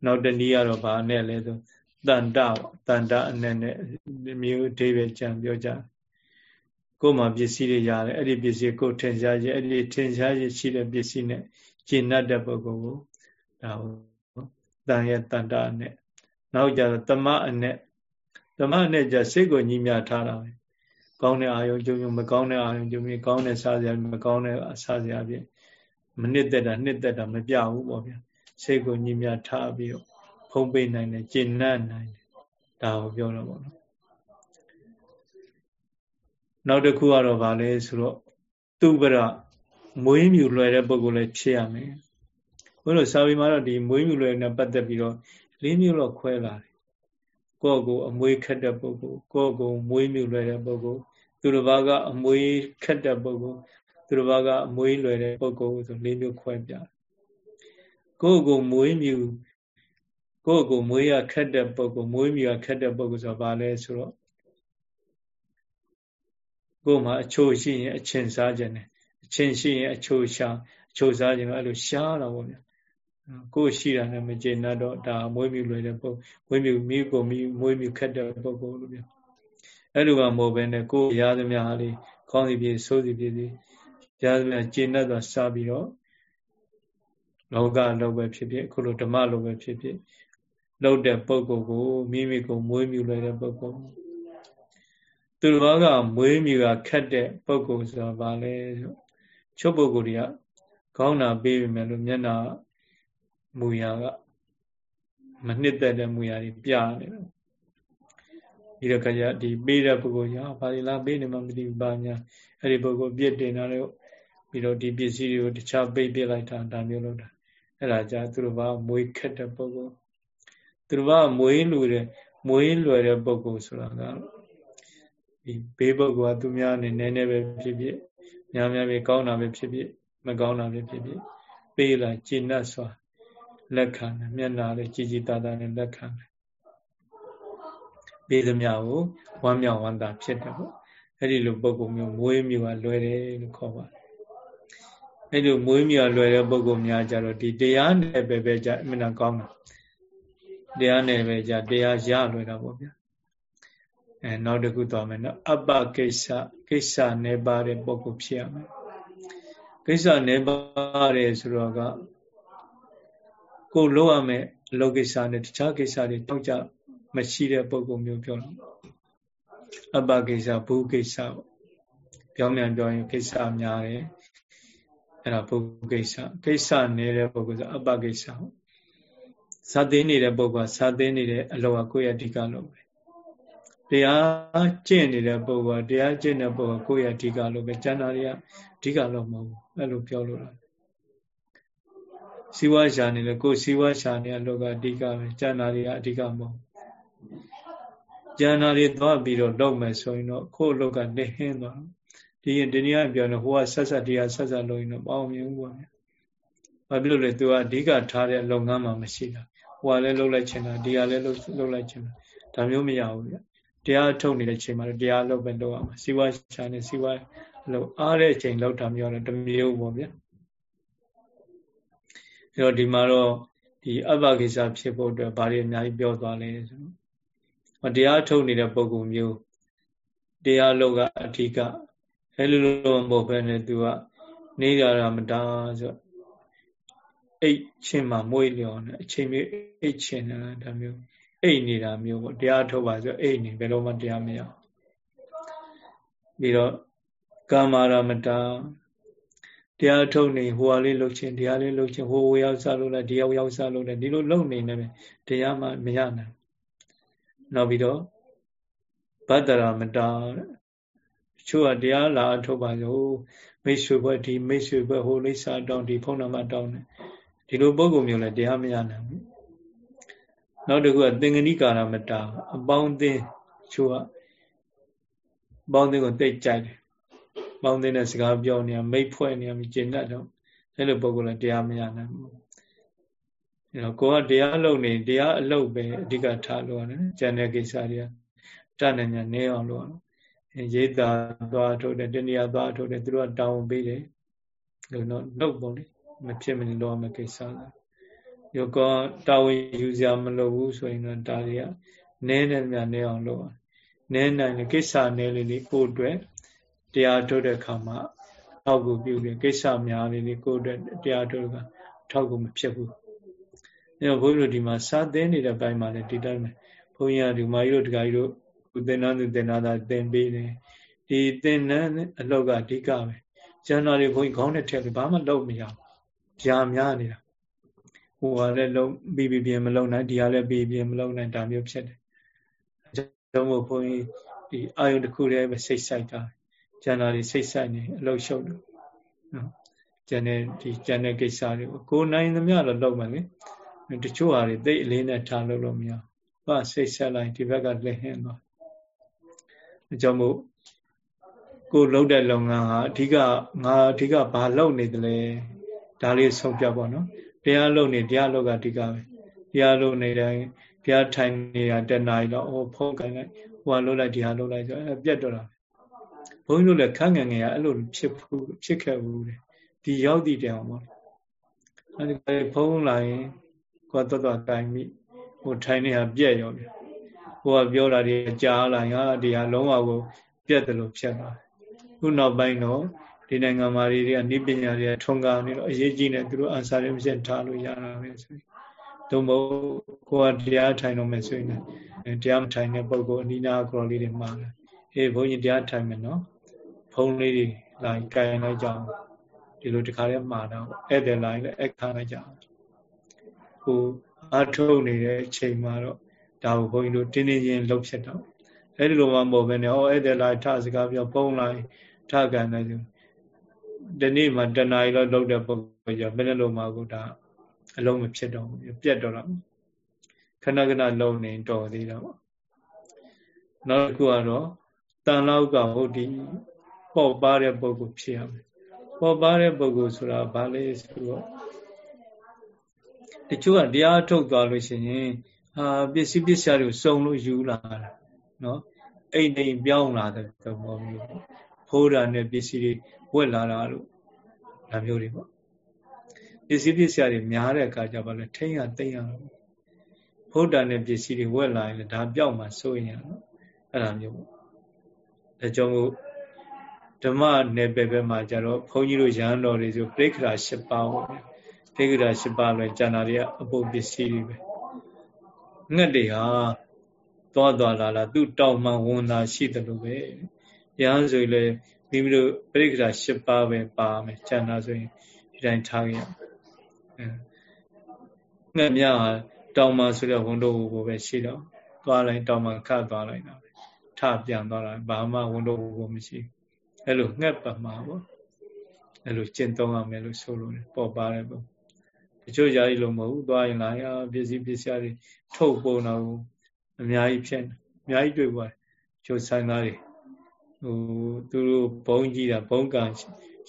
နောက်တနည်းကတော့ဗာနဲ့လဲဆိုတန်တပေါ့တန်တအနေနဲ့မျိုးအသေးပဲကြံပြောကြကိုယ်မှာပစ္စည်းတွေရတယ်အဲ့ဒီပစ္စည်းကိုထင်ရှားခြင်းအဲ့ဒီထင်ရှားခြင်းရှိတဲ့ပစ္စည်းနဲ့ကျင့်တတ်တဲ့ပုဂ္ဂိုလ်ကိုဒါဟုတ်တန်ရဲ့တန်တာနဲ့ နောက်ကြတော့တမအနဲ့တမအနဲ့ကြစိတ်ကိုညီမြထားတာပဲကောင်းတဲ့အာယုံကြုံကြုံမကောင်းတဲ့အာယုံကြုံပြီးကောင်းတဲ့စားစရာမကောင်းတဲ့စားစရာဖြင့်မနစ်သက်တာနှစ်သက်တာမပြဘူးပေါ့ဗျာစိတ်ကိုညီမြထားပြီးတော့ဖုံးပေးနိုင်တယ်ကျင့်နှံ့နိုင်တယ်ဒါကိုပြောတော့ပေါ့နော်နောက်တစ်ခုကတော့ဗာလဲဆိုတော့သူပရမွေးမြူလွယ်တဲ့ပုံကိုလည်းဖြစ်ရမယ်ဘုလို့စာပေမှာတော့ဒီမွေးမြူလွယ်နဲ့ပတ်သက်ပြီးတော့ လေးမျိုးတော့ခွဲလာတယ်ကိုယ့်ကိုအမွေးခက်တဲ့ပုဂ္ဂိုလ်ကိုယ့်ကိုမွေးမြူလွယ်တဲ့ပုဂ္ဂိုလ်သူတစ်ပါးကအမွေးခက်တဲ့ပုဂ္ဂိုလ်သူတစ်ပါးကအမွေးလွယ်တဲ့ပုဂ္ဂိုလ်ဆို၄မျိုးခွဲပြကိုယ့်ကိုမွေးမြူကိုယ့်ကိုမွေးရခက်တဲ့ပုဂ္ဂိုလ်မွေးမြူရခက်တဲ့ပုဂ္ဂိုလ်ဆိုတာဘာလဲဆိုတော့ကိုယ်မှာအချို့ရှိရင်အချင်းစားခြင်းတယ်အချင်းရှိရင်အချို့ရှာအချို့စားခြင်းတော့အဲ့လိုရှားတာပေါ့ဗျာ ကိုယ်ရှိတာနဲ့မကျေနပ်တော့ဒါမွေးမြူလွယ်တဲ့ပုဂ္ဂိုလ်မွေးမြူမိကိုမိမွေးမြူခက်တဲ့ပုဂ္ဂိုလ်လို့ပြောအဲ့လိုကမဟုတ်ဘဲနဲ့ကိုယ်ရသမျှဟာလေးခေါင်းစီပြေဆိုးစီပြေစီရသမျှကျေနပ်သွားစားပြီးတော့လောကလောပဲဖြစ်ဖြစ်အခုလိုဓမ္မလိုပဲဖြစ်ဖြစ်လောက်တဲ့ပုဂ္ဂိုလ်ကိုမိမိကိုမွေးမြူလွယ်တဲ့ပုဂ္ဂိုလ်သူတော်ဘာကမွေးမြူကခက်တဲ့ပုဂ္ဂိုလ်ဆိုတာဘာလဲဆိုချုပ်ပုဂ္ဂိုလ်တွေကခေါင်းနာပေးပြီမဲ့လို့မျက်နာ မူရာကမနှစ်သက်တဲ့မူရာတွေပြနေတယ်ပြီးတော့ခကြဒီပေးတဲ့ပုဂ္ဂိုလ်ညာဘာလို့လားပေးနေမှမသိဘူးပါညာအဲ့ဒီပုဂ္ဂိုလ်ပြစ်တင်တာလည်းပြီးတော့ဒီပစ္စည်းတွေကိုတခြားပိတ်ပြလိုက်တာဒါမျိုးလုပ်တာအဲ့ဒါကြသူတို့ဘာမွေးခက်တဲ့ပုဂ္ဂိုလ်သူတို့ဘာမွေးလူတဲ့မွေးလွယ်တဲ့ပုဂ္ဂိုလ်ဆိုတာကဒီဘေးပုဂ္ဂိုလ်ကသူများနဲ့နည်းနည်းပဲဖြစ်ဖြစ်များများပဲကောင်းတာပဲဖြစ်ဖြစ်မကောင်းတာပဲဖြစ်ဖြစ်ပေးလာကျင့်납စွာ လက်ခံတယ်မျက်နာလေးကြည်ကြည်တာတာနဲ့လက်ခံတယ်ပေးသမျှကိုဝမ်းမြောက်ဝမ်းသာဖြစ်တယ်ပေါ့အဲ့ဒီလိုပုံကုမျိုးမွေးမြူကလွယ်တယ်လို့ခေါ်ပါတယ်အဲ့လိုမွေးမြူကလွယ်တဲ့ပုံကုများကြတော့ဒီတရားနဲ့ပဲပဲကြအမှန်တန်ကောင်းတာတရားနဲ့ပဲကြတရားရလွယ်တာပေါ့ဗျာအဲနောက်တစ်ခုသွားမယ်နော်အပ္ပကိစ္စကိစ္စနေပါတဲ့ပုံကုဖြစ်ရမယ်ကိစ္စနေပါတယ်ဆိုတော့က ကိုလုပ်ရမယ်အလုပ်ကိစ္စနဲ့တခြားကိစ္စတွေတောက်ကြမရှိတဲ့ပုံကုမျိုးပြောလို့အပ္ပကိစ္စဘူကိစ္စပေါ့ပြောင်းပြန်ပြောရင်ကိစ္စများတယ်အဲ့ဒါဘူကိစ္စကိစ္စနေတဲ့ပုဂ္ဂိုလ်ဆိုအပ္ပကိစ္စပေါ့ဇာသိနေတဲ့ပုဂ္ဂိုလ်ကဇာသိနေတဲ့အလောကကိုယ့်ရဲ့အဓိကလုပ်ပဲတရားကျင့်နေတဲ့ပုဂ္ဂိုလ်ကတရားကျင့်တဲ့ပုဂ္ဂိုလ်ကိုယ့်ရဲ့အဓိကလုပ်ပဲကျန်တာတွေကအဓိကလုပ်မဟုတ်ဘူးအဲ့လိုပြောလို့လား စီဝါရှာနေလေကိုစီဝါရှာနေအလောကအဓိကပဲကျန်တာတွေကအဓိကမဟုတ်ကျန်တာတွေသွားပြီးတော့လုပ်မယ်ဆိုရင်တော့ကိုယ့်အလောကလက်ဟင်းသွားဒီရင်ဒီနေ့ကပြောနေဟိုကဆက်ဆက်တရားဆက်ဆက်လုပ်ရင်တော့ပေါအောင်မြင်ဘူးပေါ့ဗျာဘာဖြစ်လို့လဲသူကအဓိကထားတဲ့လုပ်ငန်းမှမရှိတာဟိုကလည်းလုပ်လိုက်ချင်တာဒီကလည်းလုပ်လုပ်လိုက်ချင်တာဒါမျိုးမရဘူးဗျတရားထုတ်နေတဲ့ချိန်မှာတရားလုပ်ပဲလုပ်ရမှာစီဝါရှာနေစီဝါလို့အားတဲ့အချိန်လောက်တာမျိုးတော့တမျိုးပေါ့ဗျာ အဲတော့ဒီမှာတော့ဒီအဘကိစ္စဖြစ်ဖို့အတွက်ဘာတွေအများကြီးပြောသွားလဲဆိုတော့တရားထုတ်နေတဲ့ပုံကူမျိုးတရားလောကအဓိကအဲလိုလိုမဟုတ်ဘဲနဲ့သူကနေရတာမတားဆိုအိတ်ချင်းမှမွေးလျော်နေအချိန်မျိုးအိတ်ချင်းနေတာဒါမျိုးအိတ်နေတာမျိုးပေါ့တရားထုတ်ပါဆိုအိတ်နေဘယ်လိုမှတရားမရပြီးတော့ကာမရာမတာ တရားထုတ်နေဟိုဟာလေးလှုပ်ခြင်းတရားလေးလှုပ်ခြင်းဟိုဝရောက်စားလို့လည်းဒီရောက်ရောက်စားလို့လည်းဒီလိုလှုပ်နေနေပဲတရားမှမရနိုင်နောက်ပြီးတော့ဗတ္တရာမတာချို့ကတရားလာအထုတ်ပါဆိုမိတ်ဆွေဘွဲဒီမိတ်ဆွေဘွဲဟိုလိပ်စာတောင်းဒီဖုန်းနံပါတ်တောင်းတယ်ဒီလိုပုံကုမျိုးလည်းတရားမရနိုင်ဘူးနောက်တစ်ခုကသင်္ကနိကာရမတာအပေါင်းအသင်းချို့ကပေါင်းအသင်းကိုတိတ်ကြိုက်တယ် ပေါင်းတဲ့စကားပြောနေမိတ်ဖွဲ့နေမြကျင့်တတ်တော့အဲ့လိုပုဂ္ဂိုလ်လည်းတရားမရနိုင်ဘူးအဲ့တော့ကိုကတရားလုပ်နေတရားအလုပ်ပဲအဓိကထားလို့ရတယ်ကျန်တဲ့ကိစ္စတွေကတဏ္ဍညာနေအောင်လို့ရေးတာသွားထုတ်တယ်တဏှာသွားထုတ်တယ်သူတို့ကတောင်းပေးတယ်လို့တော့နှုတ်ပေါ့လေမဖြစ်မနေလုပ်ရမယ့်ကိစ္စလားယောကတာဝန်ယူစရာမလိုဘူးဆိုရင်တော့ဒါတွေကနည်းနေမြနေအောင်လုပ်နည်းနိုင်တဲ့ကိစ္စနည်းလေးလေးကိုယ့်အတွက် တရားထုတ်တဲ့ခါမှာထောက်ကူပြုတယ်ကိစ္စများလေးလေးကိုယ့်အတွက်တရားထုတ်ကထောက်ကူမဖြစ်ဘူးအဲတော့ဘုန်းကြီးတို့ဒီမှာစာသင်နေတဲ့ဘက်မှာလည်းဒီတိုင်းပဲဘုန်းကြီးကဒီမာကြီးတို့ဒကာကြီးတို့ကုသင်္နန်းသူသင်္နာသာသင်ပေးတယ်ဒီသင်္နန်းအလောက်ကအဓိကပဲကျန်တော်တွေဘုန်းကြီးခေါင်းနဲ့ထည့်လို့ဘာမှလုပ်မရဘူးကြာများနေတာဟိုကလည်းလုံးပြီးပြီးပြင်းမလုံးနိုင်ဒီကလည်းပြီးပြင်းမလုံးနိုင်ဒါမျိုးဖြစ်တယ်အဲကြောင့်မို့ဘုန်းကြီးဒီအာယုန်တစ်ခုတည်းပဲစိတ်ဆိုင်တာ ကျန်တာတွေစိတ်ဆိုင်နေအလုပ်ရှုပ်တယ်နော်ကျန်တဲ့ဒီကျန်တဲ့ကိစ္စတွေကိုကိုနိုင်သမျှတော့လုပ်မယ်လေတချို့ဟာတွေသိအလေးနဲ့ထားလို့လို့မရဘာစိတ်ဆက်လိုက်ဒီဘက်ကလက်ဟင်းသွားအကြောင်းမို့ကိုလှုပ်တဲ့လုပ်ငန်းဟာအဓိကငါအဓိကဘာလုပ်နေတယ်လဲဒါလေးဆုံးပြပေါ့နော်တရားလုပ်နေတရားလုပ်ကအဓိကပဲတရားလုပ်နေတိုင်းတရားထိုင်နေတာတဏှာကြီးတော့ဟိုဖုံးကန်လိုက်ဟိုဟာလုပ်လိုက်ဒီဟာလုပ်လိုက်ဆိုအဲ့ပြတ်တော့တာ ဘုန်းကြီးတို့လည်းခန့်ငယ်ငယ်ကအဲ့လိုဖြစ်ဘူးဖြစ်ခဲ့ဘူးတဲ့ဒီရောက်တည်တယ်အောင်ပေါ့အဲ့ဒီဖုံးလာရင်ကိုယ်တော်တော်တိုင်မိဟိုထိုင်နေတာပြက်ရောပြီဟိုကပြောတာဒီကြားလာရင်ဟာဒီဟာလုံးဝကိုပြက်တယ်လို့ဖြစ်သွားတယ်ခုနောက်ပိုင်းတော့ဒီနိုင်ငံမှာတွေကအနည်းပညာတွေထုံကားနေတော့အရေးကြီးနေသူတို့အန်စာရင်းဖြစ်ထားလို့ရတာပဲဆိုရင်သို့မဟုတ်ကိုယ်ကတရားထိုင်တော့မယ်ဆိုရင်တရားမထိုင်တဲ့ပုံကိုအနိနာကရောလေးတွေမှားတယ်အေးဘုန်းကြီးတရားထိုင်မယ်နော် ဖုံးလေးတွေလာကြင်လိုက်ကြအောင်ဒီလိုတခါလေးမှားတော့ဧည့်သည်လာရင်လည်းအခါလိုက်ကြအောင်ကိုအထုတ်နေတဲ့အချိန်မှာတော့ဒါကိုဘုန်းကြီးတို့တင်းတင်းချင်းလှုပ်ဖြစ်တော့အဲ့ဒီလိုမှမဟုတ်ဘဲနဲ့ဩဧည့်သည်လာထစကားပြောဖုံးလိုက်ထကန်တယ်ဆိုဒီနေ့မှတဏှာကြီးလောက်လောက်တဲ့ပုံကိုကြဘယ်နဲ့လို့မှကိုဒါအလုံးမဖြစ်တော့ဘူးပြတ်တော့တော့ခဏခဏလုံးနေတော်သေးတာပေါ့နောက်တစ်ခုကတော့တန်လောက်ကဟုတ်ဒီ ပေါ့ပါတဲ့ပုံကိုဖြစ်ရမယ်ပေါ့ပါတဲ့ပုံကိုဆိုတာဘာလဲဆိုတော့တချို့ကတရားထုတ်သွားလို့ရှိရင်အာပစ္စည်းပစ္စယတွေကိုစုံလို့ယူလာတာနော်အိမ်အိမ်ပြောင်းလာတဲ့သဘောမျိုးဖိုးတာနဲ့ပစ္စည်းတွေဝက်လာတာလို့ဒါမျိုးတွေပေါ့ပစ္စည်းပစ္စယတွေများတဲ့အခါကျပါလဲထိမ့်ရသိမ့်ရတော့ဖုဒ္ဒါနဲ့ပစ္စည်းတွေဝက်လာရင်လည်းဒါပြောက်မှစိုးရင်ရတော့အဲ့ဒါမျိုးပေါ့ဒါကြောင့်မို့ ဓမ္မနယ်ပယ်ဘက်မှာကျတော့ဘုန်းကြီးတို့ရဟန်းတော်တွေဆိုပြိခရာ၈ပါးပေါ့ပြိခရာ၈ပါးလည်းကျန်တာတွေကအပုပ်ပစ္စည်းတွေပဲငှက်တွေဟာသွားသွားလာလာသူ့တောင်မှဝန်တာရှိတယ်လို့ပဲရဟန်းဆိုရင်လည်းမိမိတို့ပြိခရာ၈ပါးပဲပါမယ်ကျန်တာဆိုရင်ဒီတိုင်းထားရငှက်များဟာတောင်မှဆိုတဲ့ဝန်တို့ကိုပဲရှိတော့သွားလိုက်တောင်မှခတ်သွားလိုက်တာပဲထပြန်သွားတာဘာမှဝန်တို့ကိုမရှိ အဲ့လိုငှက်ပမာပေါ့အဲ့လိုကျင့်သုံးရမယ်လို့ဆိုလို့ပေါ်ပါတယ်ပေါ့တချို့ຢာကြီးလို့မဟုတ်ဘူးသွားရင်လာရပစ္စည်းပစ္စည်းတွေထုတ်ပုံတော့အများကြီးဖြစ်အများကြီးတွေ့ပါတယ်ကျိုးဆိုင်သားတွေဟိုသူတို့ဘုံကြီးတာဘုံကံ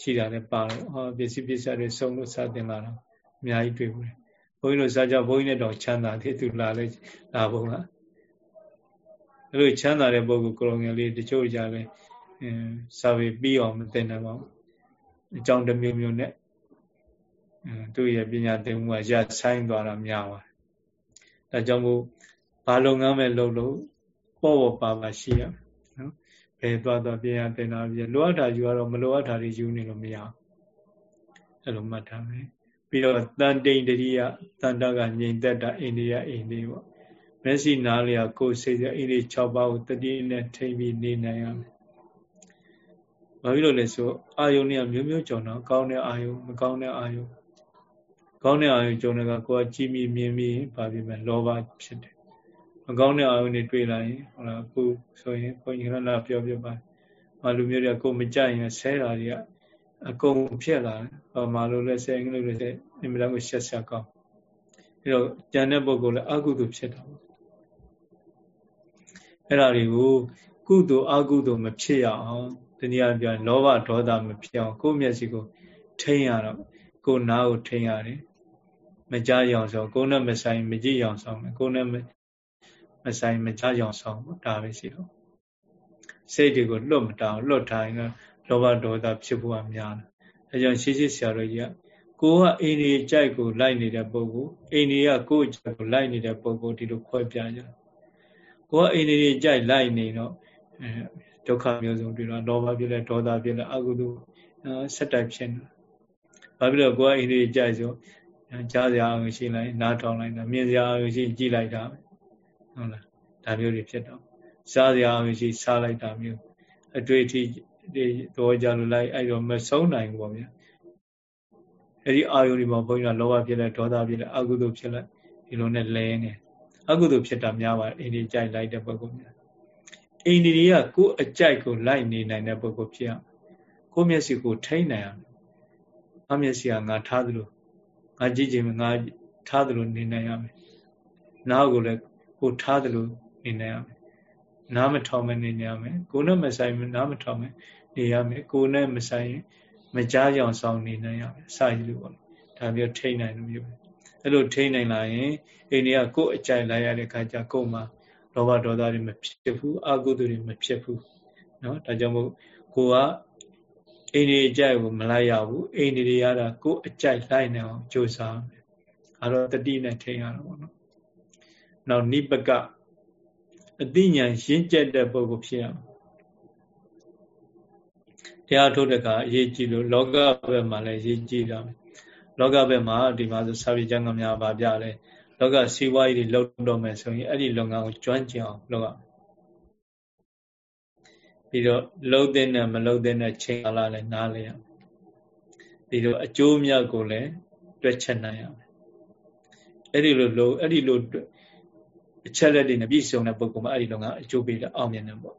ရှိတာလည်းပါတယ်ဟောပစ္စည်းပစ္စည်းတွေစုံလို့စတင်လာတော့အများကြီးတွေ့ဘူးဘုန်းကြီးတို့စားကြဘုန်းကြီးနဲ့တော့ချမ်းသာသေးသူလာလဲလာဘုံလားအဲ့လိုချမ်းသာတဲ့ပုဂ္ဂိုလ်ကိုယ်ငယ်လေးတချို့ကြလဲအဲ စာပေပြီးအောင်မသိနိုင်ပါဘူးအကြောင်းတစ်မျိုးမျိုးနဲ့အဲသူ့ရဲ့ပညာသင်မှုကရဆိုင်သွားတာများပါတယ်ဒါကြောင့်မို့ဘာလုပ်ငန်းပဲလုပ်လို့ပေါ့ပေါ့ပါပါရှိရမယ်နော်ဘယ်သွားသွားပညာသင်တာပြလိုအပ်တာယူရတော့မလိုအပ်တာတွေယူနေလို့မရဘူးအဲ့လိုမှတ်ထားမယ်ပြီးတော့တန်တိန်တရိယတန်တကငြိမ်သက်တာအိန္ဒိယအိန္ဒိပေါ့မျက်စိနားလျာကိုယ်စိတ်အိန္ဒိ6ပါးကိုတတိနဲ့ထိမ့်ပြီးနေနိုင်ရမယ် ။ဘာဖြစ်လို့လဲဆိုအာယုန်တွေကမျိုးမျိုးကြုံတော့ကောင်းတဲ့အာယုန်မကောင်းတဲ့အာယုန်ကောင်းတဲ့အာယုန်ကြုံတဲ့ကကိုယ်ကကြည်မိမြင်မိဘာဖြစ်မလဲလောဘဖြစ်တယ်။မကောင်းတဲ့အာယုန်တွေတွေ့လာရင်ဟိုလားကိုဆိုရင်ဘုန်းကြီးကလည်းပြောပြပါဘာလူမျိုးတွေကကိုမကြရင်ဆဲတာတွေကအကုန်ဖြစ်လာတယ်။ဘာမှလို့လဲဆဲအင်္ဂလိပ်လိုဆဲအင်္ဂလိပ်ကိုရှက်ရှက်ကောင်း။အဲတော့ကြံတဲ့ပုဂ္ဂိုလ်လည်းအကုသို့ဖြစ်တာပေါ့။အဲ့ဒါတွေကိုကုသိုလ်အကုသိုလ်မဖြစ်ရအောင် တနည်းအားဖြင့်လောဘဒေါသမဖြစ်အောင်ကိုယ်မျက်စိကို ထိန်းရတော့ကိုယ်နားကိုထိန်းရတယ်။မကြားရအောင်ဆိုကိုယ်နဲ့မဆိုင်မကြည့်ရအောင်ဆောင်မယ်ကိုယ်နဲ့မဆိုင်မကြားရအောင်ဆောင်ဒါပဲရှိတော့စိတ်တွေကိုလွတ်မတောင်းလွတ်ထားရင်လောဘဒေါသဖြစ်ဖို့အများတယ်။အဲကြောင့်ရှေးရှေးဆရာတော်ကြီးကကိုကအိန္ဒိယကြိုက်ကိုလိုက်နေတဲ့ပုဂ္ဂိုလ်အိန္ဒိယကိုကြိုက်ကိုလိုက်နေတဲ့ပုဂ္ဂိုလ်ဒီလိုခွဲပြကြတယ်။ကိုကအိန္ဒိယကြိုက်လိုက်နေတော့အဲ ဒုက္ခမျိုးစုံတွေ့တော့လောဘဖြစ်လဲဒေါသဖြစ်လဲအကုသိုလ်ဆက်တိုက်ဖြစ်နေ။ဘာဖြစ်လို့ကိုကအိန္ဒိယကြိုက်ဆိုကြားစရာအောင်ရှိလိုက်နားထောင်လိုက်တာမြင်စရာအောင်ရှိကြည့်လိုက်တာဟုတ်လားဒါမျိုးတွေဖြစ်တော့စားစရာအောင်ရှိစားလိုက်တာမျိုးအတွေ့အထိဒီတော့ကြလို့လိုက်အဲ့တော့မဆုံးနိုင်ဘူးပေါ့ဗျာအဲ့ဒီအာယုန်ဒီမှာဘုန်းကြီးကလောဘဖြစ်လဲဒေါသဖြစ်လဲအကုသိုလ်ဖြစ်လဲဒီလိုနဲ့လဲနေအကုသိုလ်ဖြစ်တာများပါတယ်အိန္ဒိကြိုက်လိုက်တဲ့ပုဂ္ဂိုလ်များ အိန္ဒိတွေကကိုယ်အကြိုက်ကိုလိုက်နေနိုင်တဲ့ပုဂ္ဂိုလ်ဖြစ်ရကိုယ်မျက်စိကိုထိန်းနိုင်ရမယ်ငါမျက်စိကငါထားသလိုငါကြည့်ချင်ငါထားသလိုနေနိုင်ရမယ်နားကိုလည်းကိုထားသလိုနေနိုင်ရမယ်နားမထောင်မနေရမယ်ကိုယ်နဲ့မဆိုင်နားမထောင်မနေရမယ်ကိုယ်နဲ့မဆိုင်မကြားကြောင်ဆောင်နေနိုင်ရမယ်စာရည်လို့ပေါ့ဒါမျိုးထိနိုင်လို့မျိုးအဲ့လိုထိနိုင်လာရင်အိန္ဒိယကိုယ်အကြိုက်လာရတဲ့ခါကျကိုယ်မှာ လောဘဒေါသတွေမဖြစ်ဘူးအကုသိုလ်တွေမဖြစ်ဘူးเนาะဒါကြောင့်မို့ကိုကအိန္ဒိယအကြိုက်ကိုမလိုက်ရဘူးအိန္ဒိယရတာကိုယ်အကြိုက်လိုက်နေအောင်ကြိုးစားမယ်အဲတော့တတိနဲ့ထိရတာပေါ့နော်နောက်နိပကအသိဉာဏ်ရင့်ကျက်တဲ့ပုဂ္ဂိုလ်ဖြစ်ရမယ်တရားထုတ်တဲ့ကအရေးကြီးလို့လောကဘက်မှာလည်းရေးကြည့်တာလောကဘက်မှာဒီမှာဆိုစာပေကျမ်းကများပါပြလဲ လောကစီးပွားရေးတွေလုပ်တော့မယ်ဆိုရင်အဲ့ဒီလုပ်ငန်းကိုကျွမ်းကျင်အောင်လုပ်ရပြီးတော့လှုပ်တဲ့နဲ့မလှုပ်တဲ့နဲ့ချိန်ကာလလည်းနားလဲရပြီးတော့အကျိုးမြတ်ကိုလည်းတွက်ချက်နိုင်ရမယ်အဲ့ဒီလိုလို့အဲ့ဒီလိုအချက်လက်တွေနဲ့ပြည့်စုံတဲ့ပုဂ္ဂိုလ်မှာအဲ့ဒီလုပ်ငန်းအကျိုးပေးတဲ့အောင်မြင်တယ်ပေါ့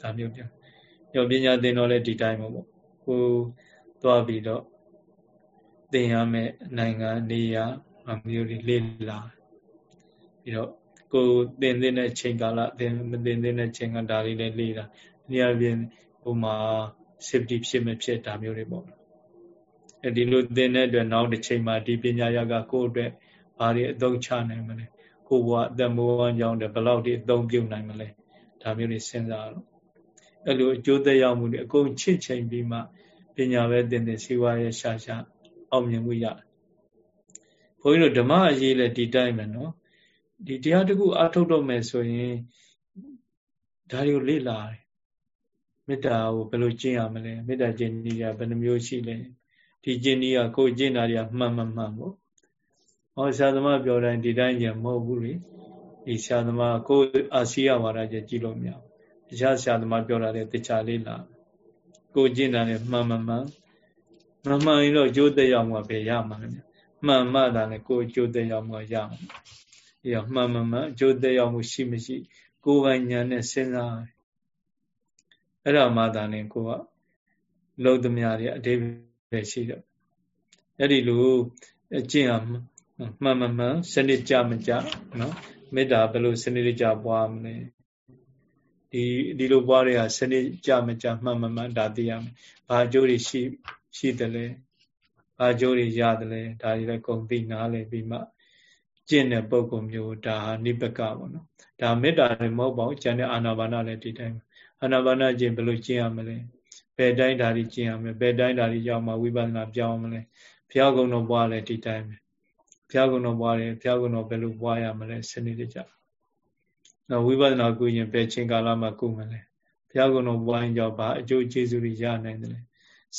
ဒါမျိုးပြောညောပညာသင်တော့လည်းဒီတိုင်းပေါ့ကိုသွားပြီးတော့သင်ရမယ်နိုင်ငံနေရာ မျိုးတွေလေ့လာပြီးတော့ကိုသင်တဲ့ချိန်ကာလသင်မသင်တဲ့ချိန်ကဒါလေးလည်းလေ့လာနေရာပြင်ဟိုမှာ safety ဖြစ်မဖြစ်ဒါမျိုးတွေပေါ့အဲဒီလိုသင်တဲ့အတွက်နောက်တစ်ချိန်မှာဒီပညာရကကိုယ့်အတွက်ဘာတွေအသုံးချနိုင်မလဲကိုဘဝအသက်မိုးဝမ်းကြောင်းတဲ့ဘယ်လောက်ဒီအသုံးပြုနိုင်မလဲဒါမျိုးတွေစဉ်းစားတော့အဲ့လိုအကျိုးသက်ရောက်မှုတွေအကုန်ချစ်ချိန်ပြီးမှပညာပဲသင်သင်စီဝါရဲ့ရှာရှာအောင်မြင်မှုရတယ်ဘု န်းကြီးတို့ဓမ္မအရေးလည်းဒီတိုင်းပဲနော်ဒီတရားတခုအထုတ်တော့မယ်ဆိုရင်ဒါတွေကိုလေ့လာတယ်မေတ္တာကိုဘယ်လိုကျင့်ရမလဲမေတ္တာကျင့်နည်းကဘယ်နှမျိုးရှိလဲဒီကျင့်နည်းကကိုယ်ကျင့်တာတွေကမှန်မှန်မှန်ပေါ့ဟောဆရာသမားပြောတိုင်းဒီတိုင်းကျမဟုတ်ဘူးလေဒီဆရာသမားကိုယ်အာစီယဝါဒကျကြည့်လို့မရဘူးတခြားဆရာသမားပြောတာလည်းတခြားလေးလာကိုကျင့်တာလည်းမှန်မှန်မှန်မမှန်ရင်တော့ကျိုးသက်ရောက်မှာပဲရမှာလေ မှန်မှသာလည်းကိုယ်ကျိုးသက်ရောက်မှာရမှာဒီတော့မှန်မှန်မှန်ကျိုးသက်ရောက်မှုရှိမရှိ ကိုယ်ပိုင်ဉာဏ်နဲ့စဉ်းစားအဲ့ဒါမှသာလည်းကိုကလုံးသမျှတွေအတိပ္ပယ်ရှိတော့အဲ့ဒီလိုအကျင့်အောင်မှန်မှန်မှန်စနစ်ကြမကြနော်မေတ္တာဘယ်လိုစနစ်ကြပွားမလဲဒီဒီလိုပွားတွေကစနစ်ကြမကြမှန်မှန်မှန်ဒါသိရမယ်ဘာအကျိုးတွေရှိရှိတယ်လဲ ဘာအကျိုးတွေရတယ်လဲဒါတွေလည်းကုန်သိနားလည်ပြီးမှကျင့်တဲ့ပုံကုမျိုးဒါဟာနိပကပေါ့နော်ဒါမေတ္တာတွေမဟုတ်ပါဘူးကျန်တဲ့အာနာပါနလည်းဒီတိုင်းအာနာပါနကျင့်ဘယ်လိုကျင့်ရမလဲဘယ်တိုင်းဓာတ်ကျင့်ရမလဲဘယ်တိုင်းဓာတ်ကြောင့်မှဝိပဿနာပြောင်းမလဲဘုရားကုံတော်ပွားလည်းဒီတိုင်းပဲဘုရားကုံတော်ပွားတယ်ဘုရားကုံတော်ဘယ်လိုပွားရမလဲစနစ်တကျနော်ဝိပဿနာကုရင်ဘယ်ချိန်ကာလမှာကုမလဲဘုရားကုံတော်ပွားရင်ကြောင့်ဘာအကျိုးကျေးဇူးတွေရနိုင်တယ်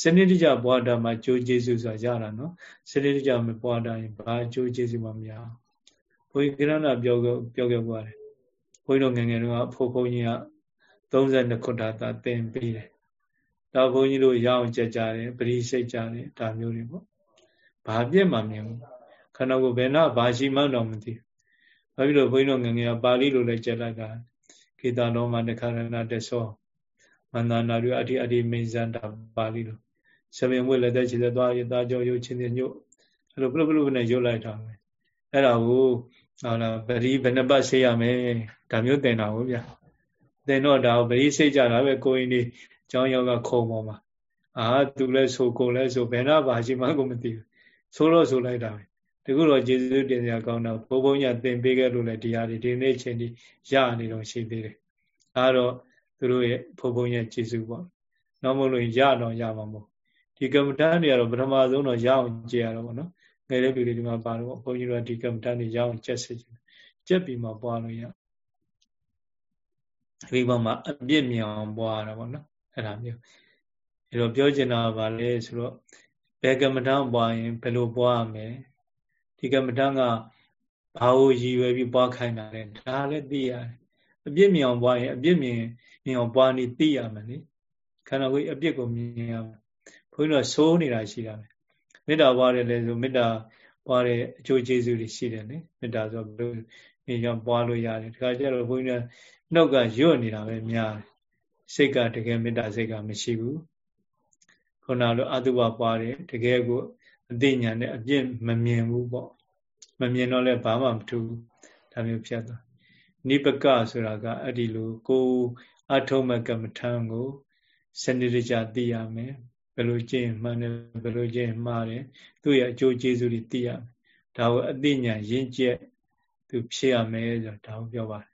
စနစ်တကျပွားတာမှာကျိုးကျေးဇူးဆိုတာရတာနော်စနစ်တကျမပွားတာရင်ဘာအကျိုးကျေးဇူးမှမရဘူးဘုရားကရဏပြောပြောခဲ့ပွားတယ်ဘုန်းကြီးတို့ငငယ်တုန်းကအဖို့ဘုန်းကြီးက32ခုတာတာသင်ပေးတယ်ဒါဘုန်းကြီးတို့ရအောင်ကြကြတယ်ပရိစိတ်ကြတယ်ဒါမျိုးတွေပေါ့ဘာပြည့်မှမမြင်ဘူးခန္ဓာကိုယ်ဘယ်နာဘာရှိမှန်းတော့မသိဘူးဘာဖြစ်လို့ဘုန်းကြီးတို့ငငယ်ကပါဠိလိုလည်းကြက်လိုက်တာကေတာလောမတခရဏတသော မန္တနာရအတိအတိမိဇန္တာပါဠိလိုဆပင်ဝိလည်းတဲ့ခြေသက်သွားရသားကြောရုပ်ချင်းညွတ်အဲ့လိုပလုပလုနဲ့ရုပ်လိုက်တာပဲအဲ့ဒါကိုဟာလာပရိဘယ်နှပတ်ဆေးရမယ်ဒါမျိုးတင်တာဟုတ်ဗျာတင်တော့ဒါပရိစိတ်ကြတာပဲကိုရင်ဒီကျောင်းရောက်ကခုံပေါ်မှာအာသူလဲဆိုကိုလဲဆိုဘယ်နာပါရှိမှကိုမသိဘူးဆိုလို့ဆိုလိုက်တာပဲတကူတော့ကျေးဇူးတင်စရာကောင်းတော့ဘိုးဘုန်းကြီးသင်ပေးခဲ့လို့လည်းတရားတွေဒီနေ့ချင်းဒီရနေတော့ရှိသေးတယ်အဲတော့ သူတို့ရဲ့ဘိုးဘုန်းကြီးကျေးဇူးပေါ့နောက်မလို့ရတော့ရမှာမဟုတ်ဒီကမ္မဋ္ဌာန်းတွေကတော့ပထမဆုံးတော့ရအောင်ကြည်ရတော့ဗောနော်ငယ်တဲ့လူတွေဒီမှာပါတော့ဘုန်းကြီးတို့ကဒီကမ္မဋ္ဌာန်းတွေရအောင်ကြက်စေချင်ကြက်ပြီးမှပွားလို့ရဒီဘက်မှာအပြစ်မြောင်ပွားတာဗောနော်အဲ့ဒါမျိုးအဲတော့ပြောချင်တာကလည်းဆိုတော့ဘယ်ကမ္မဋ္ဌာန်းပွားရင်ဘယ်လိုပွားရမလဲဒီကမ္မဋ္ဌာန်းကဘာကိုရည်ရွယ်ပြီးပွားခိုင်းတာလဲဒါလည်းသိရတယ်အပြစ်မြောင်ပွားရင်အပြစ်မြင် မြင်အောင်ပွားနေသိရမယ်လေခန္ဓာကိုယ်အပြစ်ကိုမြင်ရမယ်ဘုန်းကြီးတို့စိုးနေတာရှိတာပဲမေတ္တာပွားတယ်လေဆိုမေတ္တာပွားတဲ့အကျိုးကျေးဇူးတွေရှိတယ်လေမေတ္တာဆိုဘယ်လိုနေကြောင့်ပွားလို့ရတယ်ဒီခါကျတော့ဘုန်းကြီးကနှုတ်ကညွတ်နေတာပဲများတယ်စိတ်ကတကယ်မေတ္တာစိတ်ကမရှိဘူးခုနလိုအတုပပွားတယ်တကယ်ကိုအသိဉာဏ်နဲ့အပြည့်မမြင်ဘူးပေါ့မမြင်တော့လည်းဘာမှမထူးဒါမျိုးဖြစ်သွားနိပကဆိုတာကအဲ့ဒီလိုကို အထုံးမကမ္မထံကိုစနစ်တကျသိရမယ်ဘယ်လိုကျင့်မှန်တယ်ဘယ်လိုကျင့်မှားတယ်သူ့ရဲ့အကျိုးကျေးဇူးတွေသိရမယ်ဒါကိုအသိဉာဏ်ရင့်ကျက်သူဖြစ်ရမယ်ဆိုတာဒါကိုပြောပါတယ်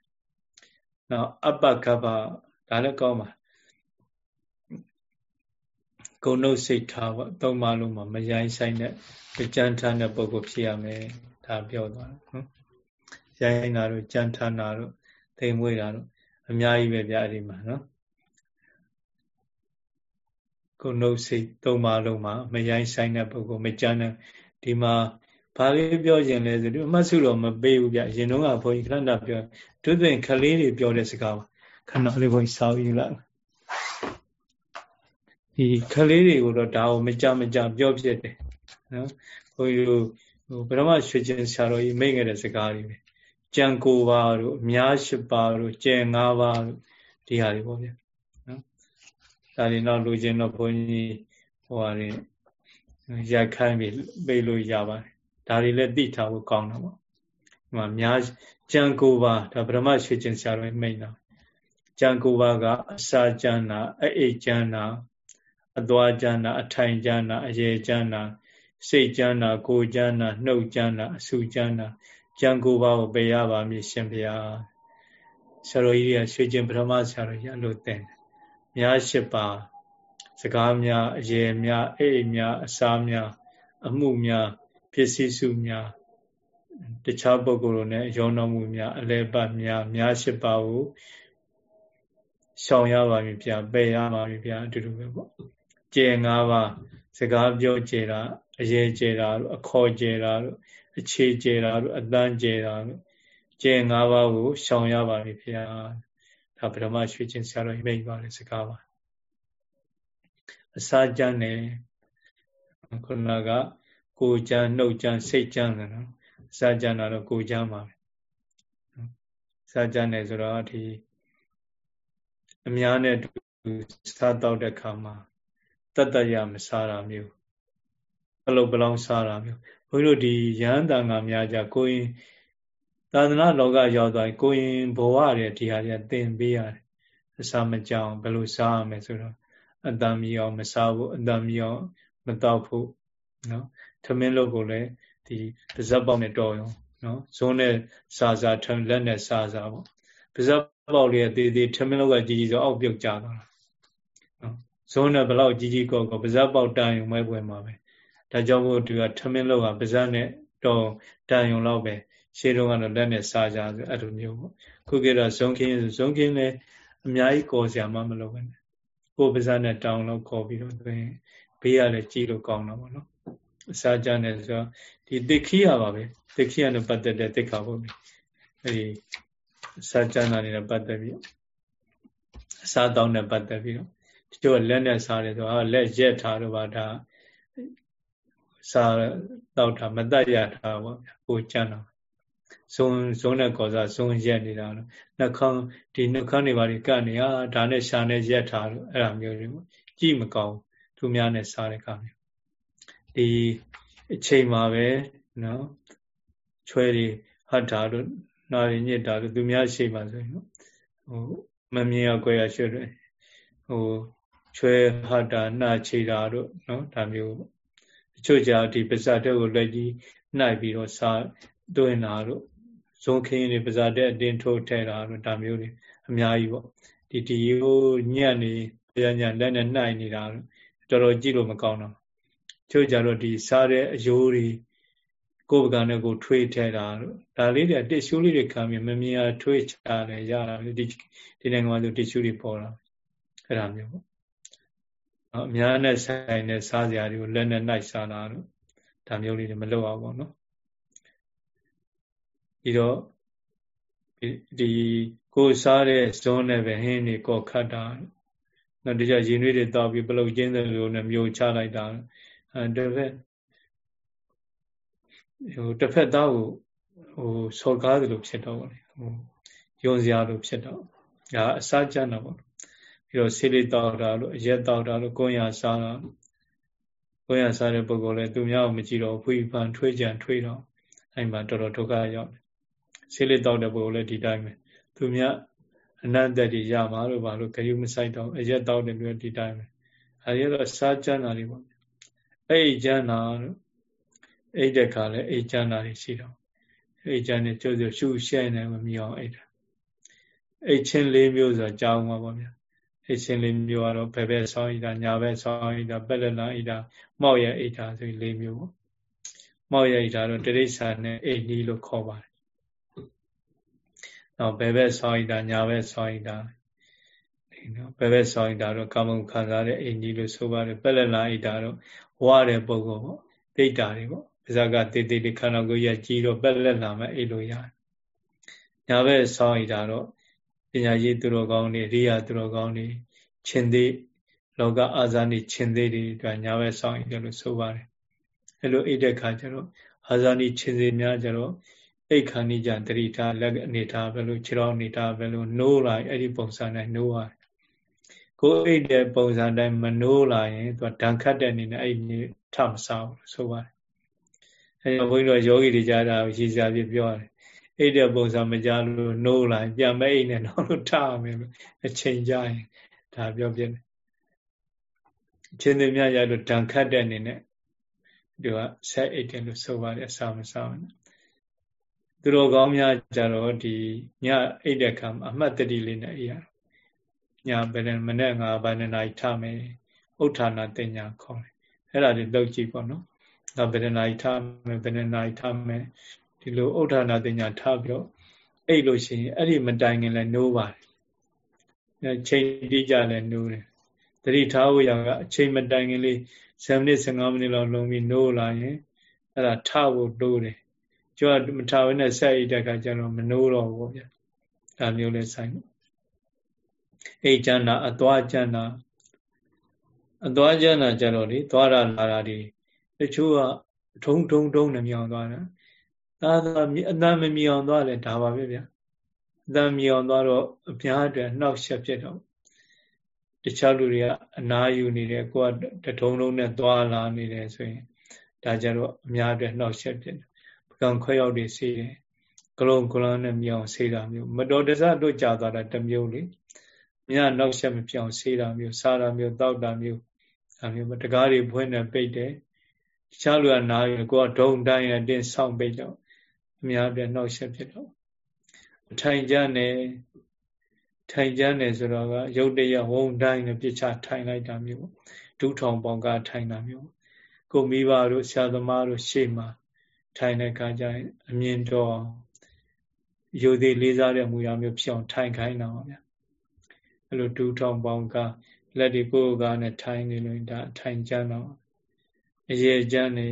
နောက်အပ္ပကပ္ပဒါလည်းကောင်းပါဂုဏုစိတ်ထားပေါ့သုံးပါလုံးမှာမရိုင်းဆိုင်တဲ့ကြမ်းထမ်းတဲ့ပုဂ္ဂိုလ်ဖြစ်ရမယ်ဒါပြောသွားတယ်နော်ရိုင်းတာတို့ကြမ်းထမ်းတာတို့သိမ်မွေးတာတို့ အများကြီးပဲဗျအဲ့ဒီမှာနော်ကိုယ်နှုတ်စိတ်သုံးပါလုံးမှာမရိုင်းဆိုင်တဲ့ပုဂ္ဂိုလ်မကြမ်းတဲ့ဒီမှာဘာလေးပြောရင်လဲဆိုတော့အမှတ်စုတော့မပေးဘူးဗျရင်တော့ကဘုန်းကြီးခဏပြောဒုသင်ခလေးတွေပြောတဲ့စကားပါခဏလေးဘုန်းကြီးစောင်းယူလိုက်ဒီခလေးတွေကိုတော့ဒါကိုမကြမကြပြောဖြစ်တယ်နော်ဘုန်းကြီးတို့ဟိုဗရမရွှေကျင်ဆရာတော်ကြီးမိတ်ခဲ့တဲ့စကားတွေပဲ ကြံကိုပါတို့အများရှိပါတို့ကျဲ၅ပါးတို့ဒီဟာတွေပေါ့ဗျာနော်ဒါတွေတော့လူချင်းတော့ဘုန်းကြီးဟိုဟာတွေရိုက်ခိုင်းပြီးပြေးလို့ရပါတယ်ဒါတွေလည်းသိထားဖို့ကောင်းတာပေါ့ဒီမှာများကြံကိုပါဒါဗရမရွှေကျင်ဆရာတော်မိတ်တာကြံကိုပါကအစာကျမ်းနာအအိတ်ကျမ်းနာအသွားကျမ်းနာအထိုင်ကျမ်းနာအရေကျမ်းနာစိတ်ကျမ်းနာကိုယ်ကျမ်းနာနှုတ်ကျမ်းနာအဆူကျမ်းနာ ကြံကိုပါကိုပယ်ရပါမည်ရှင်ဗျာဆရာတော်ကြီးကရွှေကျင်ပထမဆရာတော်ကြီးအလို့တင်များရှိပါစကားများအရေများအိတ်များအစာများအမှုများပစ္စည်းစုများတခြားပုဂ္ဂိုလ်တို့နဲ့ရောနှောမှုများအလဲပတ်များများရှိပါကိုရှောင်ရပါမည်ဗျာပယ်ရပါမည်ဗျာအတူတူပဲပေါ့ကျေ၅ပါးစကားပြောကျေတာအရေးကျေတာတို့အခေါ်ကျေတာတို့ အခြေကျေတာတို့အတန်းကျေတာတို့ကျေ၅ပါးကိုရှောင်ရပါမည်ဗျာဒါဗြဟ္မရွှေချင်းဆရာတော်မိတ်ပါလေစကားပါအစာကြမ်းနေခုနကကိုကြမ်းနှုတ်ကြမ်းစိတ်ကြမ်းတယ်နော်အစာကြမ်းတာတော့ကိုကြမ်းပါပဲအစာကြမ်းနေဆိုတော့ဒီအများနဲ့တူစားတော့တဲ့ခါမှာတတ္တရမစားတာမျိုးအလုတ်ပလောင်စားတာမျိုးဘုန်းကြီးတို့ဒီရဟန်းတန်ခါများကြကိုရင်သာသနာလောကရောက်သွားကိုရင်ဘဝရဲ့ဒီဟာတွေသင်ပေးရတယ်အစာမကြောင်ဘယ်လိုစားရမလဲဆိုတော့အတန်မီအောင်မစားဘူးအတန်မီအောင်မတောက်ဖို့နော်ထမင်းလုပ်ကိုလည်းဒီပါဇက်ပေါက်နဲ့တော်ရုံနော်ဇုံးနဲ့စာစာထလက်နဲ့စာစာပေါ့ပါဇက်ပေါက်လေးအသေးသေးထမင်းလောက်ကကြီးကြီးဆိုအောက်ပြုတ်ကျသွားတာနော်ဇုံးနဲ့ဘလောက်ကြီးကြီးကောကောပါဇက်ပေါက်တန်ရုံပဲပွဲမှာပဲ ဒါကြောင့်မို့သူကထမင်းလောက်ကပါဇက်နဲ့တော်တန်ရုံလောက်ပဲရှေးတုန်းကတော့လက်နဲ့စားကြဆိုအဲ့လိုမျိုးပေါ့ခုခေတ်တော့ဇုံခင်းဇုံခင်းလည်းအများကြီးကော်စရာမှမလိုပဲကိုပါဇက်နဲ့တောင်းလောက်ခေါ်ပြီးတော့သွင်းဘေးရလည်းကြည့်လို့ကောင်းတာပေါ့နော်အစာကြတယ်ဆိုတော့ဒီတိခိယပါပဲတိခိယနဲ့ပတ်သက်တဲ့တိခါဘုတ်အဲဒီအစာကြတာနဲ့ပတ်သက်ပြီးအစာတောင်းနဲ့ပတ်သက်ပြီးတော့ဒီတော့လက်နဲ့စားတယ်ဆိုတော့လက်ရက်ထားတော့ပါဒါ စားတော့တာမတတ်ရတာပေါ့ဗျာကိုကြမ်းတော့ဇုံဇုံနဲ့ကောစားဇုံရက်နေတာလို့နှခမ်းဒီနှခမ်းတွေပါကတ်နေဟာဒါနဲ့ရှာနဲ့ရက်ထားလို့အဲ့လိုမျိုးတွေပေါ့ကြည့်မကောင်းသူများနဲ့စားတဲ့ခါမျိုးဒီအချိန်မှာပဲနော်ချွဲတွေဟတ်တာတို့နာရီညစ်တာတို့သူများရှိမှဆိုရင်ဟိုမမြင်ရကြွယ်ရရွှေတွေဟိုချွဲဟတ်တာနှာချေတာတို့နော်ဒါမျိုး အချို့ကြာဒီပါဇတ်တဲ့ကိုလက်ကြီးနှိုက်ပြီးတော့စားတွင်းတာတို့ဇုံခင်းတွေပါဇတ်တဲ့အတင်းထိုးထဲတာတို့ဒါမျိုးတွေအများကြီးပေါ့ဒီဒီဟိုညံ့နေညံ့လက်နဲ့နှိုက်နေတာတို့တော်တော်ကြည့်လို့မကောင်းတော့ချို့ကြတော့ဒီစားတဲ့အယိုးတွေကိုယ်ပကံနဲ့ကိုထွေးထဲတာတို့ဒါလေးတွေတစ်ရှူးလေးတွေခံပြီးမမြင်အောင်ထွေးချတယ်ရတာဒီဒီနိုင်ငံမှာဆိုတစ်ရှူးတွေပေါ်တာအဲ့ဒါမျိုးပေါ့ အများနဲ့ဆိုင်တဲ့စားစရာတွေကိုလက်နဲ့နှိုက်စားတာတို့ဒါမျိုးလေးတွေမလုပ်အောင်ပေါ့နော်ပြီးတော့ဒီကိုစားတဲ့ဇုံးနဲ့ပဲဟင်းတွေကောခတ်တာနော်ဒီကြရင်တွေတောက်ပြီးပလုတ်ကျင်းတဲ့လိုနဲ့မျိုးချလိုက်တာအဲတစ်ဖက်ဟိုတစ်ဖက်သားကိုဟိုစော်ကားသလိုဖြစ်တော့လေဟိုယုံစရာလိုဖြစ်တော့ဒါအစကြမ်းတော့ပေါ့ ပြီးတော့ဆေးလေးတောက်တာလို့အရက်တောက်တာလို့ကိုယ်ရစားတာကိုယ်ရစားတဲ့ပုဂ္ဂိုလ်လည်းသူများကိုမကြည့်တော့ဖွေးပန်ထွေးကြံထွေးတော့အဲ့မှာတော်တော်ဒုက္ခရောက်တယ်ဆေးလေးတောက်တဲ့ပုဂ္ဂိုလ်လည်းဒီတိုင်းပဲသူများအနန္တတည်းရမှာလို့ဘာလို့ခရုမဆိုင်တော့အရက်တောက်တယ်လို့ဒီတိုင်းပဲအဲဒီတော့စားကြမ်းတာတွေပေါ့အဲ့ဒီကြမ်းတာလို့အဲ့တဲ့ခါလဲအဲ့ကြမ်းတာတွေရှိတော့အဲ့ကြမ်းနေကျိုးကျရှုရှဲနေမမြင်အောင်အဲ့တာအဲ့ချင်းလေးမျိုးဆိုကြောင်းပါပေါ့ဗျာ အဲ့ချင်းလေးမျိုးကတော့ဘယ်ဘက်ဆောင်းဣတာညာဘက်ဆောင်းဣတာပက်လက်လန်ဣတာမောက်ရဣတာဆိုလေးမျိုးပေါ့မောက်ရဣတာတော့တိရိစ္ဆာန်နဲ့အိနီးလို့ခေါ်ပါတယ်နောက်ဘယ်ဘက်ဆောင်းဣတာညာဘက်ဆောင်းဣတာနော်ဘယ်ဘက်ဆောင်းဣတာတော့ကာမဂုဏ်ခံစားတဲ့အိနီးလို့ဆိုပါတယ်ပက်လက်လန်ဣတာတော့ဝရတဲ့ပုံကောပေါ့ဒိတ်တာတွေပေါ့ပါဇက်ကတေးတေးလေးခန္ဓာကိုယ်ရကြီးတော့ပက်လက်လာမှအိတ်လို့ရတယ်ညာဘက်ဆောင်းဣတာတော့ပ ညာရေးသူတော်ကောင်းတွေရိယာသူတော်ကောင်းတွေရှင်သေးလောကအာဇာနိရှင်သေးတွေအတွက်ညာဘက်ဆောင်းဣတယ်လို့ဆိုပါတယ်အဲ့လိုအိတ်တဲ့ခါကျတော့အာဇာနိရှင်သေးများကျတော့အိတ်ခဏိကြတတိထားလက်အနေထားပဲလို့ခြေတော်အနေထားပဲလို့နိုးလာအဲ့ဒီပုံစံနဲ့နိုးရတယ်ကိုယ်အိတ်တဲ့ပုံစံတိုင်းမနိုးလာရင်သူကဒဏ်ခတ်တဲ့အနေနဲ့အဲ့ဒီထမစားဘူးဆိုပါတယ်အဲကြောင့်ဘုန်းကြီးတို့ယောဂီတွေကြားတာရည်စရာပြပြောရတယ် အိတ်တဲ့ပုံစံမကြလို့နိုးလာရင်ပြန်မဲ့အိတ်နဲ့တော့လို့ထားမယ်လို့အချိန်ကြရင်ဒါပြောပြတယ်အချင်းတွေများရလို့ဒဏ်ခတ်တဲ့အနေနဲ့ဒီကဆက်အိတ်တယ်လို့ဆိုပါတယ်အစာမစားဘူးသူတော်ကောင်းများကြတော့ဒီညအိတ်တဲ့ခါအမှတ်တတိလေးနဲ့အေးရညဘယ်နဲ့မနဲ့ငါဘယ်နဲ့နိုင်ထမယ်ဥဋ္ဌာဏတင်ညာခေါ်တယ်အဲ့ဒါတွေလောက်ကြည့်ပေါ့နော်။ဒါဘယ်နှနာရီထားမယ်ဘယ်နှနာရီထားမယ် ဒီလိုဥဋ္ဌာဏတင်ညာထားပြီးတော့အဲ့လို့ရှိရင်အဲ့ဒီမတိုင်ခင်လည်းနိုးပါတယ်။ချိန်တိကြလည်းနိုးတယ်။တတိထားဖို့ရကအချိန်မတိုင်ခင်လေး7မိနစ်15မိနစ်လောက်လုံးပြီးနိုးလာရင်အဲ့ဒါထားဖို့တိုးတယ်။ကျောကမထားဘဲနဲ့ဆက်ရတဲ့အခါကျတော့မနိုးတော့ဘူးဗျာ။ဒါမျိုးလဲဆိုင်။အိတ်ကျန်တာအသွားကျန်တာအသွားကျမ်းတာကြတော့လေသွားရလာတာဒီတချို့ကထုံထုံထုံနဲ့မြောင်သွားတာ သာသာအတန်မမြောင်သွားလဲဒါပါပဲဗျအတန်မြောင်သွားတော့အများအတွက်နှောက်ယှက်ဖြစ်တော့တခြားလူတွေကအနာယူနေတယ်ကိုကတထုံထုံနဲ့သွားလာနေတယ်ဆိုရင်ဒါကြတော့အများအတွက်နှောက်ယှက်ဖြစ်တယ်ပကံခွဲရောက်တွေဆေးတယ်ကလုံးကလုံးနဲ့မြောင်ဆေးတာမျိုးမတော်တဆတို့ကြာသွားတာတစ်မျိုးလေမြတ်နောက်ဆက်မပြောင်းဆေးတာမျိုးစားတာမျိုးတောက်တာမျိုးဒါမျိုးတကားတွေဖွင့်နေပိတ်တယ်တခြားလူကနားရကိုကဒုံတိုင်းအတင်းဆောင်းပိတ်တော့ အများပြနှောက်ရှက်ဖြစ်တော့ထိုင်ကြနေထိုင်ကြနေဆိုတော့ကရုတ်တရက်ဝုံတိုင်းနဲ့ပြစ်ချထိုင်လိုက်တာမျိုးဒုထောင်ပေါင်ကထိုင်တာမျိုးကိုမိဘတို့ဆရာသမားတို့ရှေ့မှာထိုင်တဲ့အခါကျရင်အမြင်တော်ယူသေးလေးစားတဲ့မူရမျိုးဖြစ်အောင်ထိုင်ခိုင်းတာပါဗျာအဲ့လိုဒုထောင်ပေါင်ကလက်တွေကိုယ်ကားနဲ့ထိုင်နေလို့ဒါထိုင်ကြတော့အရေကြမ်းနေ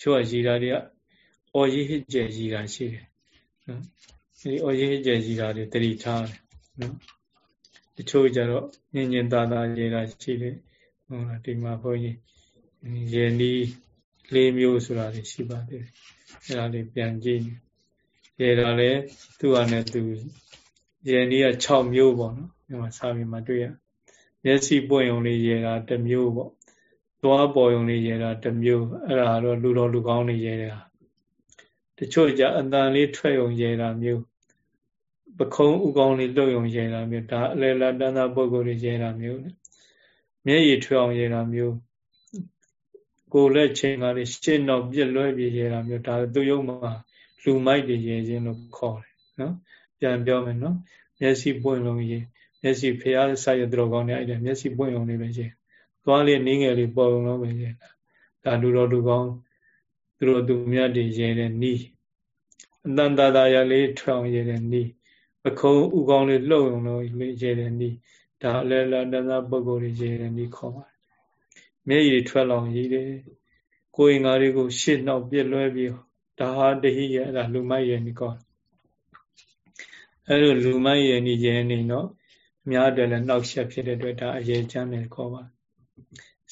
ချို့ကရည်တာတွေက အော်ရေးဟစ်ကျဲရည်တာရှိတယ်နော်ဒီအော်ရေးဟစ်ကျဲရည်တာတွေတတိထားတယ်နော်တချို့ကြတော့ညင်ညင်သာသာရည်တာရှိတယ်ဟုတ်လားဒီမှာဘုန်းကြီးရေနီးလေးမျိုးဆိုတာတွေရှိပါသေးတယ်အဲ့ဒါလေးပြန်ကြည့်ရေတာလည်းသူ့ဟာနဲ့သူရေနီးက6မျိုးပေါ့နော်ဒီမှာစာပေမှာတွေ့ရမျက်စိပွင့်ုံလေးရေတာတစ်မျိုးပေါ့သွားပေါ်ုံလေးရေတာတစ်မျိုးအဲ့ဒါတော့လူတော်လူကောင်းလေးရေတာ တချို့ကြအတန်လေးထွက်ုံရေတာမျိုးပခုံးဥကောင်းလေးလှုပ်ုံရေတာမျိုးဒါအလေလာတန်းသာပုဂ္ဂိုလ်တွေရေတာမျိုးမျက်ရည်ထွက်အောင်ရေတာမျိုးကိုယ်လက်ချင်းကလေးရှင်းတော့ပြက်လွဲပြေရေတာမျိုးဒါသူယုံမှာလူမိုက်တွေရေခြင်းလို့ခေါ်တယ်နော်ပြန်ပြောမယ်နော်မျက်စိပွင့်လုံးရေမျက်စိဖျားဆိုင်ရသူတော်ကောင်းနေအဲ့ဒါမျက်စိပွင့်အောင်လေးပဲရှိသွားလေးနင်းငယ်လေးပေါ်အောင်လို့ပဲရှိဒါလူတော်လူကောင်း သူတို့သူမြတ်တွေရဲတဲ့နီးအတန်တာတာရလေးထွအောင်ရဲတဲ့နီးပခုံးဥကောင်းလေးလှုပ်အောင်လို့ရဲတဲ့နီးဒါအလဲလာတသပုဂ္ဂိုလ်တွေရဲတဲ့နီးခေါ်ပါတယ်မျက်ရည်ထွက်လောင်ရည်တယ်ကိုယ်ငါးတွေကိုရှစ်နှောက်ပြစ်လွဲပြီးဒါဟာတဟိရဲ့အဲ့ဒါလူမိုက်ရဲ့နီးကောအဲ့လိုလူမိုက်ရဲ့နီးရဲနေတော့အများအတွက်လည်းနှောက်ယှက်ဖြစ်တဲ့အတွက်ဒါအရေးချမ်းတယ်ခေါ်ပါ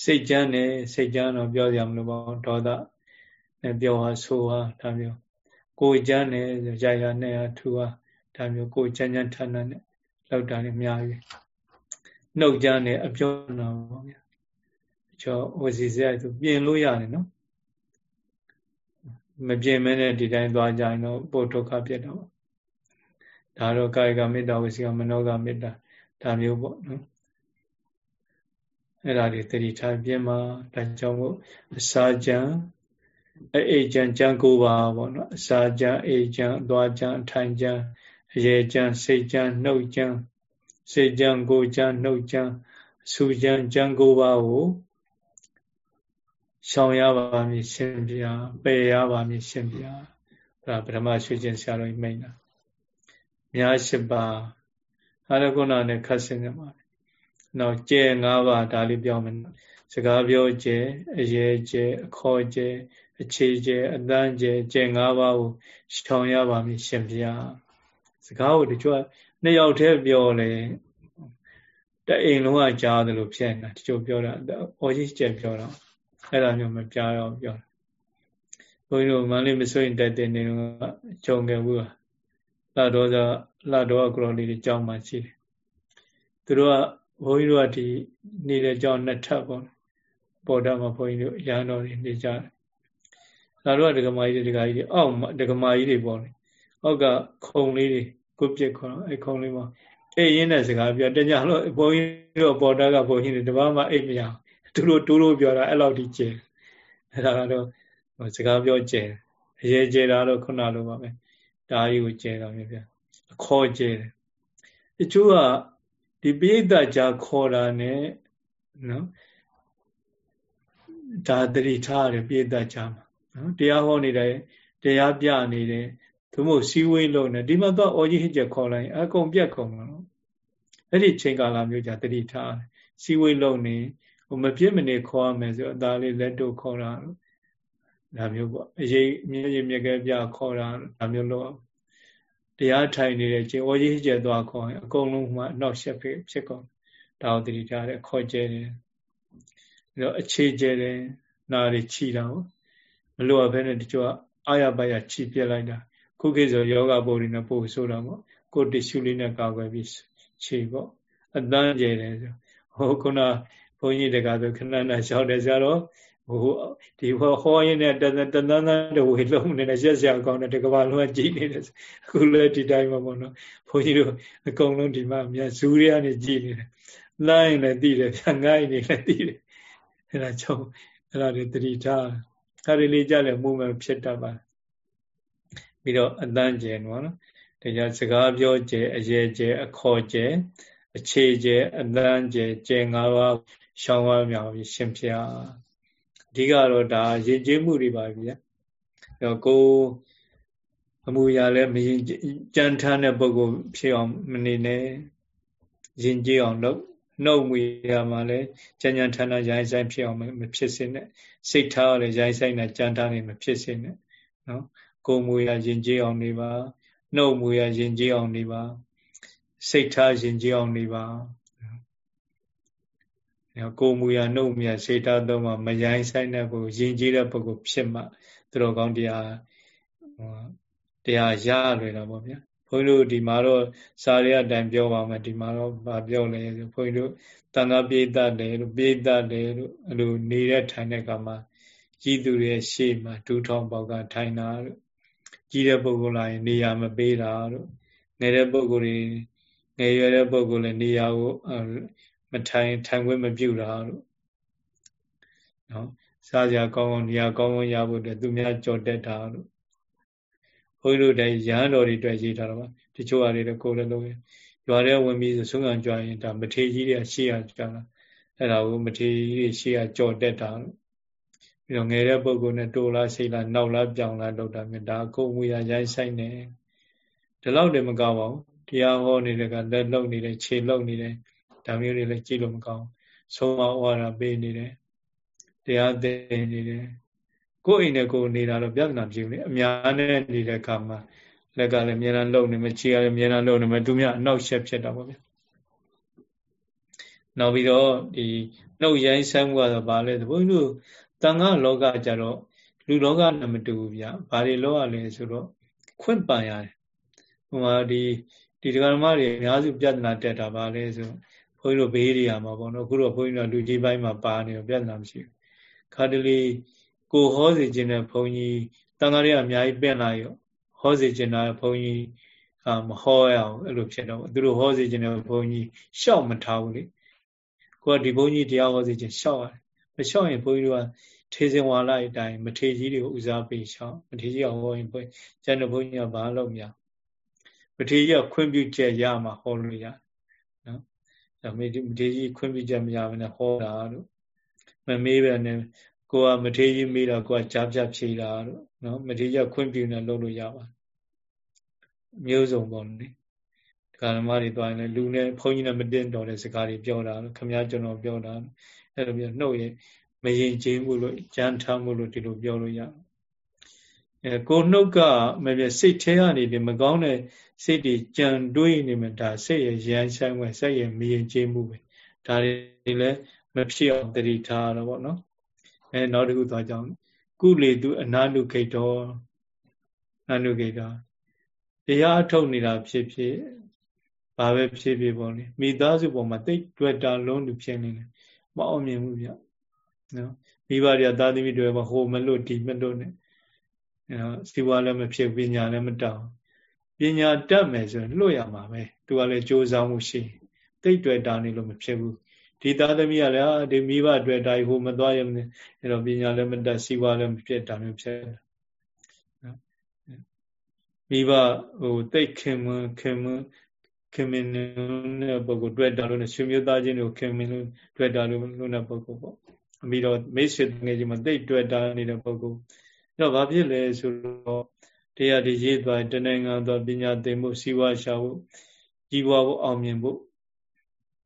စိတ်ချမ်းတယ်စိတ်ချမ်းတော့ပြောရမလို့ပေါ့ဒေါသ နဲ့ပြောဟာဆိုဟာဒါမျိုးကိုယ်ချမ်းတယ်ရိုက်ရနဲ့ထူဟာဒါမျိုးကိုယ်ချမ်းချမ်းထန်ထန်နဲ့လောက်တာလည်းအများကြီးနှုတ်ချမ်းတယ်အပြောတော့ပေါ့ဗျာကျော်ဝစီစရိုက်ဆိုပြင်လို့ရတယ်နော်မပြင်မဲနဲ့ဒီတိုင်းသွားကြရင်တော့ပို့ဒုက္ခဖြစ်တော့ဒါတော့ကာယကမေတ္တာဝစီကမနောကမေတ္တာဒါမျိုးပေါ့နော်အဲ့ဒါတွေတတိထားပြင်မှာဒါကြောင့်မို့အစာကြံ အိတ်ကြံကြံကိုပါပေါ့နော်အစာကြံအိတ်ကြံအသွားကြံအထိုင်ကြံအရေကြံစိတ်ကြံနှုတ်ကြံစိတ်ကြံကိုကြံနှုတ်ကြံအဆူကြံကြံကိုပါကိုရှောင်ရပါမည်ရှင်ဗျာပယ်ရပါမည်ရှင်ဗျာဒါပထမရွှေကျင်ဆရာတော်မိတ်တာမြားရှိပါဟာရကုဏနဲ့ခတ်စင်ကြပါနောက်ကျဲ၅ပါးဒါလေးပြောမယ်စကားပြောကျဲအရေးကျဲအခေါ်ကျဲ အခြေကျဲအတန်းကျဲကျဲ၅ပါးကိုရှောင်ရပါမည်ရှင်ဗျာစကားကိုတချို့နှစ်ယောက်တည်းပြောလဲတအိမ်လုံးကကြားတယ်လို့ဖြစ်နေတာတချို့ပြောတာအော်ကြီးကျဲပြောတာအဲ့ဒါမျိုးမပြတော့ပြောတာဘုန်းကြီးတို့မန္တလေးမစိုးရင်တက်တဲ့နေတော့ကြုံခဲ့ဘူးလာတော့ဆိုလာတော့ကရောလေးတွေကြောင်းမှရှိတယ်သူတို့ကဘုန်းကြီးတို့ကဒီနေတဲ့ကြောင်းနှစ်ထပ်ပေါ့ပေါ်တာမှာဘုန်းကြီးတို့ရဟန်းတော်တွေနေကြတယ် လာတော့ဒကမာကြီးတွေဒကာကြီးတွေအောက်မှာဒကမာကြီးတွေပေါ့လေအောက်ကခုံလေးတွေကိုပြစ်ခေါ်တော့အဲခုံလေးမှာအေးရင်းတဲ့စကားပြောတညလို့ဘုန်းကြီးတို့ပေါ်တာကဘုန်းကြီးတွေတပတ်မှအိတ်မရသူတို့တိုးလို့ပြောတာအဲ့လောက်ထိကျဲအဲ့ဒါကတော့စကားပြောကျဲအရေးကျဲတာတော့ခုနလိုပါပဲဒါကြီးကိုကျဲတာမျိုးဗျအခေါ်ကျဲတယ်တချို့ကဒီပိဋကကြာခေါ်တာနဲ့နော်ဒါတတိထားတယ်ပိဋကကြာမှာ နော်တရားဟောနေတယ်တရားပြနေတယ်သူမို့စီဝေးလုံးနေဒီမှာတော့အော်ကြီးဟစ်ချက်ခေါ်လိုက်အကုန်ပြက်ကုန်မှာနော်အဲ့ဒီချိန်ကာလမျိုးကြာတတိထားတယ်စီဝေးလုံးနေဟိုမပြစ်မနေခေါ်ရမယ်ဆိုအသားလေးလက်တို့ခေါ်တာဒါမျိုးပေါ့အရေးမြည်ရမြက်ကပြခေါ်တာဒါမျိုးလို့တရားထိုင်နေတဲ့ချိန်အော်ကြီးဟစ်ချက်သွားခေါ်ရင်အကုန်လုံးမှနောက်ဆက်ဖြစ်ဖြစ်ကုန်ဒါကိုတတိထားတယ်ခေါ်ကျဲတယ်ပြီးတော့အခြေကျဲတယ်နားတွေခြိတာပေါ့ မလို့အဖဲနဲ့တချို့ကအာရပါရခြိပြက်လိုက်တာခုခေတ်ဆိုယောဂပို့တွေနဲ့ပို့ဆိုတာပေါ့ကိုတ िश ူလေးနဲ့ကာကွယ်ပြီးခြေပေါ့အတန်းကျဲတယ်ဆိုဟိုခုနဘုန်းကြီးတကဆိုခဏနဲ့ရှောက်တယ်ဆရာတော်ဟိုဒီဟောဟောရင်းနဲ့တန်တန်တန်တဝေလုံးနေနဲ့ရက်စရာကောင်းတယ်တကဘာလုံးကကြည်နေတယ်အခုလည်းဒီတိုင်းမှာပေါ့နော်ဘုန်းကြီးတို့အကုန်လုံးဒီမှာမြတ်ဇူးတွေကနေကြည်နေတယ်လိုင်းလည်းတည်တယ်ဖြန်ငိုင်းနေလည်းတည်တယ်အဲ့ဒါကြောင့်အဲ့ဒါတွေတတိထား ခါရီလေးကြလည်းမှုမဖြစ်တတ်ပါပြီးတော့အတန်းကျဲနော်ဒါကြောင့်စကားပြောကျဲအရေးကျဲအခေါ်ကျဲအခြေကျဲအတန်းကျဲကျဲ၅ပါးရှောင်းရမြောင်ပြီးရှင်ဖျားအဓိကတော့ဒါရည်ကျေးမှုတွေပါဗျာအဲတော့ကိုအမှုရာလည်းမရင်ကြမ်းထမ်းတဲ့ပုဂ္ဂိုလ်ဖြစ်အောင်မနေနဲ့ရင်ကျေးအောင်လုပ် နှုတ်မူရာမှာလည်းကြံ့ကြံ့ထမ်းထမ်းရိုင်းဆိုင်ဖြစ်အောင်မဖြစ်စေနဲ့စိတ်ထားလည်းရိုင်းဆိုင်နဲ့ကြမ်းထမ်းနေမဖြစ်စေနဲ့နော်ကိုယ်မူရာရင်ကျေးအောင်နေပါနှုတ်မူရာရင်ကျေးအောင်နေပါစိတ်ထားရင်ကျေးအောင်နေပါကိုယ်မူရာနှုတ်မူရာစိတ်ထားတော့မှမရိုင်းဆိုင်တဲ့ပုဂ္ဂိုလ်ရင်ကျေးတဲ့ပုဂ္ဂိုလ်ဖြစ်မှသူတော်ကောင်းတရားတရားရလွယ်တာပေါ့ဗျာဘု န်းကြီးတို့ဒီမှာတော့စာရီအတိုင်းပြောပါမယ်ဒီမှာတော့ဗာပြောလဲဆိုဘုန်းကြီးတို့တန်ခါပိဋကတယ်လို့ပိဋကတယ်လို့အဲ့လိုနေတဲ့ထိုင်တဲ့ကမှာကြီးသူရဲ့ရှေ့မှာဒူးထောင်ပေါက်ကထိုင်တာလို့ကြီးတဲ့ပုဂ္ဂိုလ်လာရင်နေရာမပေးတာလို့ငယ်တဲ့ပုဂ္ဂိုလ်တွေငယ်ရွယ်တဲ့ပုဂ္ဂိုလ်လည်းနေရာကိုမထိုင်ထိုင်ခွင့်မပြုတာလို့နော်စားကြကောင်းကောင်းနေရာကောင်းကောင်းရဖို့အတွက်သူများကြော်တက်တာလို့ ဘုန်းကြီးတို့တိုင်းရဟန်းတော်တွေအတွက်ရေးထားတာပါတချို့ဟာတွေတော့ကိုယ်လည်းလုပ်ရရွာထဲဝင်ပြီးဆုံးခံကြွရင်ဒါမထေကြီးတွေရှေ့ရကြတာအဲ့ဒါကိုမထေကြီးတွေရှေ့ရကြော်တက်တာလို့ပြီးတော့ငယ်တဲ့ပုဂ္ဂိုလ်နဲ့တိုးလားစိတ်လားနောက်လားပြောင်းလားလောက်တာမြင်ဒါအကုန်ဝေရရိုင်းဆိုင်နေဒီလောက်တည်းမကောင်းပါဘူးတရားဟောနေတဲ့ကလက်လုံနေတယ်ခြေလုံနေတယ်ဒါမျိုးတွေလည်းကြည့်လို့မကောင်းဆုံးမဩဝါဒပေးနေတယ်တရားသင်နေတယ် ကိုယ်အိမ်နဲ့ကိုယ်နေတာတော့ပြဿနာဖြစ်ဘူးလေအများနဲ့နေတဲ့အခါမှာလက်ကလည်းအများအားလုံနေမယ်ခြေကလည်းအများအားလုံနေမယ်သူများအနောက်ရှက်ဖြစ်တာပေါ့ဗျနောက်ပြီးတော့ဒီနှုတ်ရိုင်းဆိုင်မှုကတော့ဗာလဲဘုန်းကြီးတို့တန်ခါလောကကြတော့လူလောကနဲ့မတူဘူးဗျဘာတွေလောရလဲဆိုတော့ခွင့်ပန်ရတယ်ဟိုမှာဒီဒီဒကာမတွေအများစုပြဿနာတက်တာပါလဲဆိုဘုန်းကြီးတို့ဘေးတွေရမှာပေါ့နော်အခုတော့ဘုန်းကြီးတို့လူကြီးပိုင်းမှာပါနေတော့ပြဿနာမရှိဘူးခါတလေ ကိုဟောစီခြင်းတဲ့ဘုန်းကြီးတန်ခါတွေအများကြီးပြင်လာရောဟောစီခြင်းတာဘုန်းကြီးအာမဟောရအောင်အဲ့လိုဖြစ်တော့သူတို့ဟောစီခြင်းတဲ့ဘုန်းကြီးရှောက်မထားဘူးလေကိုကဒီဘုန်းကြီးတရားဟောစီခြင်းရှောက်ရတယ်မရှောက်ရင်ဘုန်းကြီးတို့ကထေစင်ဝါလိုက်အတိုင်းမထေကြီးတွေကိုဦးစားပေးရှောက်မထေကြီးကဟောရင်ဘုန်းကျန်တဲ့ဘုန်းကြီးကဘာလို့မရမထေကြီးကခွင့်ပြုချက်ရမှာဟောလို့ရနော်ဒါမေဒီမထေကြီးခွင့်ပြုချက်မရဘဲနဲ့ဟောတာလို့မမေးပဲနဲ့ ကိုကမထေကြီးမေးတော့ကိုကကြားပြဖြေတာလို့နော်မထေကြီးကခွင့်ပြုနေလုပ်လို့ရပါမျိုးစုံပေါ့လေဒကာဓမ္မတွေတွိုင်းလဲလူနဲ့ဘုန်းကြီးနဲ့မတင်တော်တဲ့စကားတွေပြောတာလို့ခမည်းကျွန်တော်ပြောတာအဲ့လိုမျိုးနှုတ်ရဲ့မရင်ကျေးမှုလို့ကြမ်းထမ်းမှုလို့ဒီလိုပြောလို့ရအဲကိုနှုတ်ကမပြစိတ်ထဲကနေပြီးမကောင်းတဲ့စိတ်တွေကြံတွေးနေမှဒါစိတ်ရဲ့ရမ်းဆိုင်ဝဲစိတ်ရဲ့မရင်ကျေးမှုပဲဒါတွေလည်းမဖြစ်အောင်တတိထားတော့ဗောနော် အဲနောက်တစ်ခုသွားကြအောင်ကုလေသူအနာနုခိတောအနာနုခိတောတရားထုတ်နေတာဖြစ်ဖြစ်ဘာပဲဖြစ်ဖြစ်ပေါ့လေမိသားစုပေါ်မှာတိတ်တွေ့တာလုံးလူဖြစ်နေတယ်မအောင်မြင်ဘူးဗျနော်မိဘတွေကသာသမီတွေမှာဟိုမလွတ်ဒီမလွတ်နဲ့နော်စီဝါလည်းမဖြစ်ပညာလည်းမတောင်းပညာတတ်မယ်ဆိုရင်လွတ်ရမှာပဲသူကလည်းကြိုးစားမှုရှိတိတ်တွေ့တာနေလို့မဖြစ်ဘူး ဒီသာသမီကလည်းဒီမိဘတွေ့တာဟိုမသွားရမလဲအဲ့တော့ပညာလည်းမတတ်စီဝါလည်းမဖြစ်တာမျိုးဖြစ်တယ်မိဘဟိုတိတ်ခင်မခင်မခင်မင်းနဲ့ပုဂ္ဂိုလ်တွေ့တာလို့နဲ့ဆွေမျိုးသားချင်းတို့ခင်မင်းလို့တွေ့တာလို့လို့နဲ့ပုဂ္ဂိုလ်ပေါ့အမိတော့မိတ်ဆွေငယ်ချင်းမှာတိတ်တွေ့တာနေတဲ့ပုဂ္ဂိုလ်အဲ့တော့ဘာဖြစ်လဲဆိုတော့တရားတွေရေးသွားတနိုင်ငံသောပညာသင်ဖို့စီဝါရှာဖို့ကြီးပွားဖို့အောင်မြင်ဖို့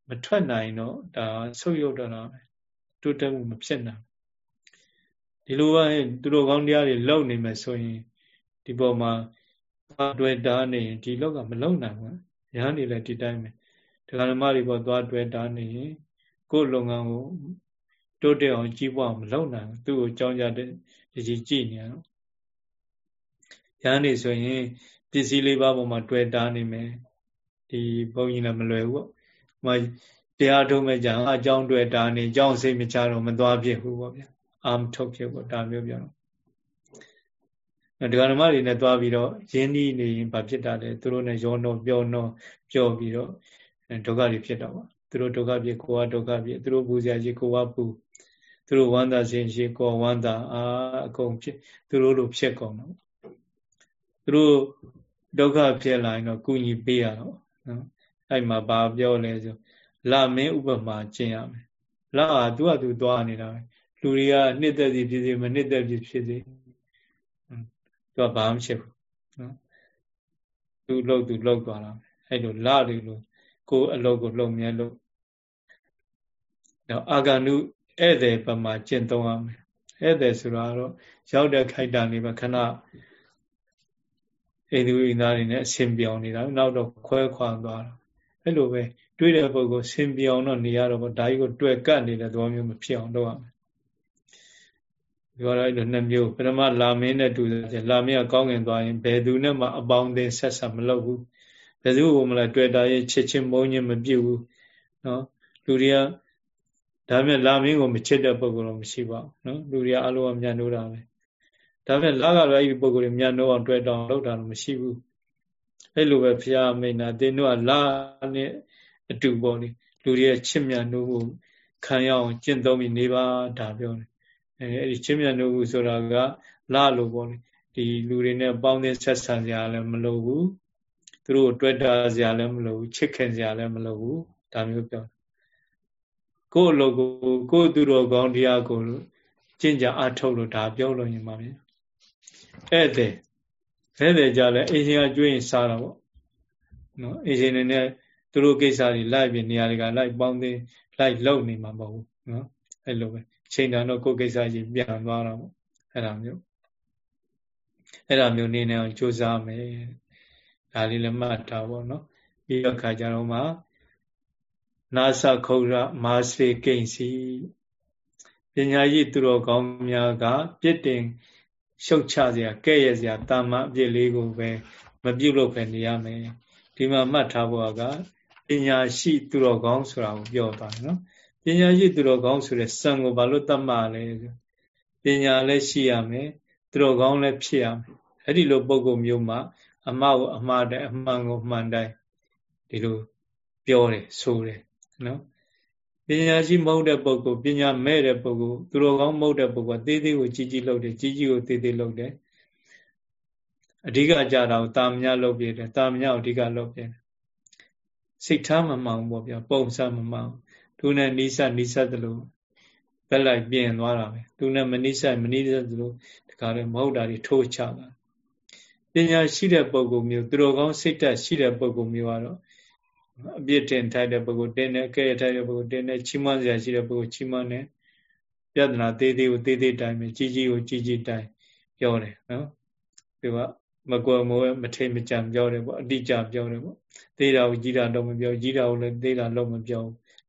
မထွက်နိုင်တော့ဒါဆုပ်ယုပ်တော့တာပဲတိုးတက်မှုမဖြစ်နိုင်ဒီလိုပဲသူတို့ကောင်းတရားတွေလုံနေမယ်ဆိုရင်ဒီပေါ်မှာသွားတွေ့တာနေရင်ဒီလောက်ကမလုံနိုင်ဘူးရဟန်းတွေလည်းဒီတိုင်းပဲဒကာဓမ္မတွေပေါ်သွားတွေ့တာနေရင်ကိုယ်လုပ်ငန်းကိုတိုးတက်အောင်ကြီးပွားအောင်မလုပ်နိုင်ဘူးသူ့ကိုကြောင်းကြတဲ့ဒီကြီးကြည့်နေရတော့ရဟန်းတွေဆိုရင်ပစ္စည်းလေးပါးပေါ်မှာတွေ့တာနေမယ်ဒီဘုန်းကြီးလည်းမလွယ်ဘူးပေါ့။ မတရားထုတ်မဲ့ကြအကြောင်းတွေ့တာနေအကြောင်းစိတ်မချတော့မသွားဖြစ်ဘူးပေါ့ဗျာ။အာမထုတ်ဖြစ်ပေါ့ဒါမျိုးပြောတော့ဒကာဓမ္မတွေနဲ့သွားပြီးတော့ရင်းနှီးနေရင်ဘာဖြစ်တာလဲသူတို့နဲ့ရောတော့ပြောတော့ပြောပြီးတော့ဒုက္ခတွေဖြစ်တော့ပါသူတို့ဒုက္ခဖြစ်ကိုကဒုက္ခဖြစ်သူတို့ပူဇော်ရှိကိုကပူသူတို့ဝမ်းသာခြင်းရှိကိုဝမ်းသာအာအကုန်ဖြစ်သူတို့လိုဖြစ်ကုန်တော့သူတို့ဒုက္ခဖြစ်လာရင်တော့ကုညီပေးရတော့နော် အဲ့မှာဘာပြောလဲဆိုလာမင်းဥပမာကျင့်ရမယ်လာဟာသူကသူသွားနေတာပဲလူတွေကနှစ်သက်စီဖြစ်စေမနှစ်သက်ဖြစ်စေသူကဘာမှဖြစ်ဘူးနော်သူလှုပ်သူလှုပ်သွားတာအဲ့လိုလာတွေလို့ကိုယ်အလုပ်ကိုလှုပ်မြဲလို့တော့အာဂန္ဓုဧည့်သည်ပမာကျင့်သုံးရမယ်ဧည့်သည်ဆိုတာတော့ရောက်တဲ့ခိုက်တာနေပဲခဏအိမ်သူအိမ်သားတွေနဲ့အဆင်ပြောင်းနေတာနောက်တော့ခွဲခွာသွားတာ အဲ့လိုပဲတွေးတဲ့ပုဂ္ဂိုလ်ဆင်ပြောင်းတော့နေရတော့ဗောဒါကြီးကိုတွေ့ကတ်နေတဲ့သဘောမျိုးမဖြစ်အောင်လုပ်ရမယ်ဒီကတော့အဲ့လိုနှစ်မျိုးပထမလာမင်းနဲ့တူတယ်လာမင်းကကောင်းငင်သွားရင်ဘယ်သူနဲ့မှအပေါင်းအသင်းဆက်ဆက်မလုပ်ဘူးဘယ်သူ့ကိုမှလည်းတွေ့တာရဲ့ချစ်ချင်းမုန်းချင်းမပြုတ်ဘူးနော်လူတွေကဒါပေမဲ့လာမင်းကိုမချစ်တဲ့ပုဂ္ဂိုလ်တော့မရှိပါဘူးနော်လူတွေကအလိုအမြန်လို့တာပဲဒါပေမဲ့လာကတော့အဲ့ဒီပုဂ္ဂိုလ်တွေမြန်တော့အောင်တွေ့တောင်လောက်တာတော့မရှိဘူး အဲ့လိုပဲဖရာမိန်နာတင်းတို့ကလာနဲ့အတူပေါ့လေလူတွေရဲ့ချစ်မြတ်နိုးမှုခံရအောင်ကျင့်သုံးပြီးနေပါဒါပြောတယ်အဲအဲ့ဒီချစ်မြတ်နိုးမှုဆိုတာကလာလို့ပေါ့လေဒီလူတွေနဲ့ပေါင်းသင်းဆက်ဆံကြရလည်းမလိုဘူးသူတို့တွေ့တာစရာလည်းမလိုဘူးချစ်ခင်စရာလည်းမလိုဘူးဒါမျိုးပြောကိုယ့်အလုပ်ကိုကိုယ့်သူတော်ကောင်းတရားကိုကျင့်ကြအထုတ်လို့ဒါပြောလို့ရင်ပါဗျာဧည့် သည်ဧည့်သည်ကြလဲအရှင်ကကျွေးရင်စားတာပေါ့နော်အရှင်နေနဲ့သူတို့ကိစ္စတွေလိုက်ပြီးနေရာတွေကလိုက်ပေါင်းသိလိုက်လုံနေမှာမဟုတ်ဘူးနော်အဲ့လိုပဲချိန်တန်တော့ကိုယ်ကိစ္စကြီးပြန်သွားတာပေါ့အဲ့ဒါမျိုးအဲ့ဒါမျိုးနေနေအောင်ကြိုးစားမယ်ဒါလေးလည်းမှတ်ထားပါတော့ပြီးတော့ခါကြတော့မှနာသခုရမာစေကိဉ္စီပညာရည်သူတော်ကောင်းများကပြစ်တင် ရှုတ်ချစရာကဲ့ရဲ့စရာတာမအပြစ်လေးကိုပဲမပြုတ်လို့ပဲနေရမယ်ဒီမှာမှတ်ထားဖို့ကပညာရှိသူတော်ကောင်းဆိုတာကိုပြောတာနော်ပညာရှိသူတော်ကောင်းဆိုတဲ့စံကိုဘာလို့တတ်မှလဲပညာလည်းရှိရမယ်သူတော်ကောင်းလည်းဖြစ်ရမယ်အဲ့ဒီလိုပုံကုမျိုးမှာအမှားကိုအမှားတိုင်းအမှန်ကိုမှန်တိုင်းဒီလိုပြောတယ်ဆိုတယ်နော် ပညာရှိမဟုတ်တဲ့ပုဂ္ဂိုလ်ပညာမဲ့တဲ့ပုဂ္ဂိုလ်သူတော်ကောင်းမဟုတ်တဲ့ပုဂ္ဂိုလ်သေးသေးကိုကြီးကြီးလုပ်တယ်ကြီးကြီးကိုသေးသေးလုပ်တယ်အဓိကကြတာကိုတာမညလုပ်ပြတယ်တာမညကိုအဓိကလုပ်ပြတယ်စိတ်ထားမမှောင်ပေါ့ဗျာပုံစံမမှောင်သူနဲ့နိစ္စနိစ္စသလိုဘက်လိုက်ပြင်သွားတာပဲသူနဲ့မနိစ္စမနိစ္စသလိုတခါတည်းမဟုတ်တာတွေထိုးချတာပညာရှိတဲ့ပုဂ္ဂိုလ်မျိုးသူတော်ကောင်းစိတ်ဓာတ်ရှိတဲ့ပုဂ္ဂိုလ်မျိုးကတော့ အပြစ်တင်ထိုက်တဲ့ပုဂ္ဂိုလ်တင်းနဲ့ကဲ့ထိုက်တဲ့ပုဂ္ဂိုလ်တင်းနဲ့ချီးမွမ်းစရာရှိတဲ့ပုဂ္ဂိုလ်ချီးမွမ်းတယ်ပြဿနာသေးသေးကိုသေးသေးတိုင်းပဲကြီးကြီးကိုကြီးကြီးတိုင်းပြောတယ်နော်ဒီကမကွယ်မိုးမထိတ်မကြံပြောတယ်ပေါ့အတိအကျပြောတယ်ပေါ့သေးတာကိုကြီးတာတော့မပြောကြီးတာကိုလည်းသေးတာလုံးမပြော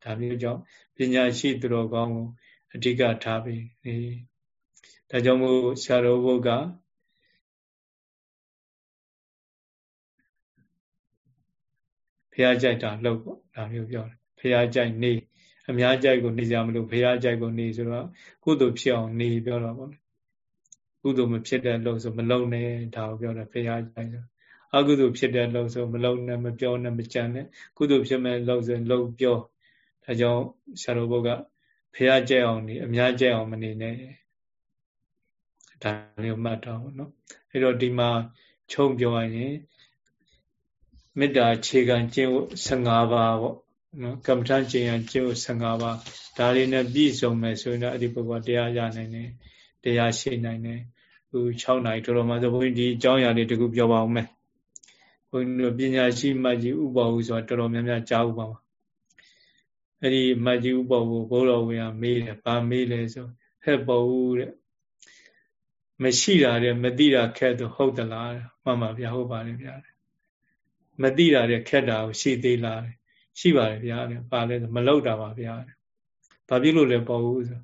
ဒါမျိုးကြောင့်ပညာရှိသူတော်ကောင်းကိုအဓိကထားပြီးဒါကြောင့်မို့ဆရာတော်ဘုရား ဖះကြိုက်တာလှုပ်ပေါ့ဒါမျိုးပြောတယ်ဖះကြိုက်နေအများကြိုက်ကိုနေကြမလို့ဖះကြိုက်ကိုနေဆိုတော့ကုသိုလ်ဖြစ်အောင်နေပြောတော့ပေါ့ကုသိုလ်မဖြစ်တဲ့လှုပ်ဆိုမလုံနဲ့ဒါကိုပြောတယ်ဖះကြိုက်ဆိုအကုသိုလ်ဖြစ်တဲ့လှုပ်ဆိုမလုံနဲ့မပြောနဲ့မကြံနဲ့ကုသိုလ်ဖြစ်မဲ့လှုပ်ဆိုလှုပ်ပြောဒါကြောင့်ဆရာတော်ဘုရားဖះကြိုက်အောင်နေအများကြိုက်အောင်မနေနဲ့ဒါမျိုးမှတ်တော့နော်အဲ့တော့ဒီမှာခြုံပြောရရင် မေတ္တာအခြေခံကျင့်ဝတ်15ပါးပေါ့နော်ကမ္မထကျင့်ရကျင့်ဝတ်15ပါးဒါတွေနဲ့ပြည့်စုံမယ်ဆိုရင်တော့အဲ့ဒီပုဂ္ဂိုလ်တရားရနိုင်တယ်တရားရှိနိုင်တယ်ခု6နိုင်တော်တော်မှဆိုဘုန်းကြီးဒီအကြောင်းအရာလေးတခုပြောပါဦးမယ်ဘုန်းကြီးတို့ပညာရှိမှတ်ကြီးဥပ္ပါဟုဆိုတာတော်တော်များများကြားဥပါပါအဲ့ဒီမှတ်ကြီးဥပ္ပါဟုဘုရားဝင်ကမေးတယ်ဗာမေးလဲဆိုဟဲ့ပေါ်ဦးတဲ့မရှိတာတဲ့မသိတာခက်တော့ဟုတ်သလားမှန်ပါဗျာဟုတ်ပါတယ်ဗျာ မသိတာတဲ့ခက်တာကိုရှိသေးလားရှိပါတယ်ဗျာတဲ့ပါလဲမလောက်တာပါဗျာတဲ့ဘာဖြစ်လို့လဲပေါ့ဘူးဆို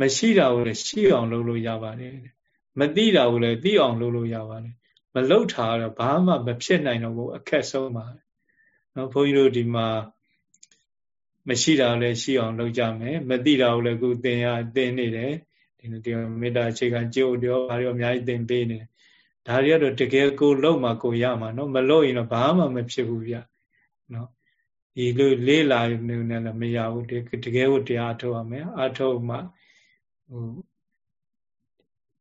မရှိတာကိုလည်းရှိအောင်လုပ်လို့ရပါတယ်မသိတာကိုလည်းသိအောင်လုပ်လို့ရပါတယ်မလောက်တာတော့ဘာမှမဖြစ်နိုင်တော့ဘူးအခက်ဆုံးပါနော်ဘုန်းကြီးတို့ဒီမှာမရှိတာလည်းရှိအောင်လုပ်ကြမယ်မသိတာကိုလည်းခုသင်ရသင်နေတယ်ဒီလိုဒီမေတ္တာအခြေခံကြိုးပြောဘာလို့အများကြီးသင်ပေးနေတယ် ဒါတွေကတော့တကယ်ကိုလုံးမှကိုရမှာနော်မလို့ရင်တော့ဘာမှမဖြစ်ဘူးဗျနော်ဒီလိုလေးလာနေနဲ့လည်းမရဘူးတကယ်ကိုတရားထုတ်ရမယ်အထုတ်မှဟို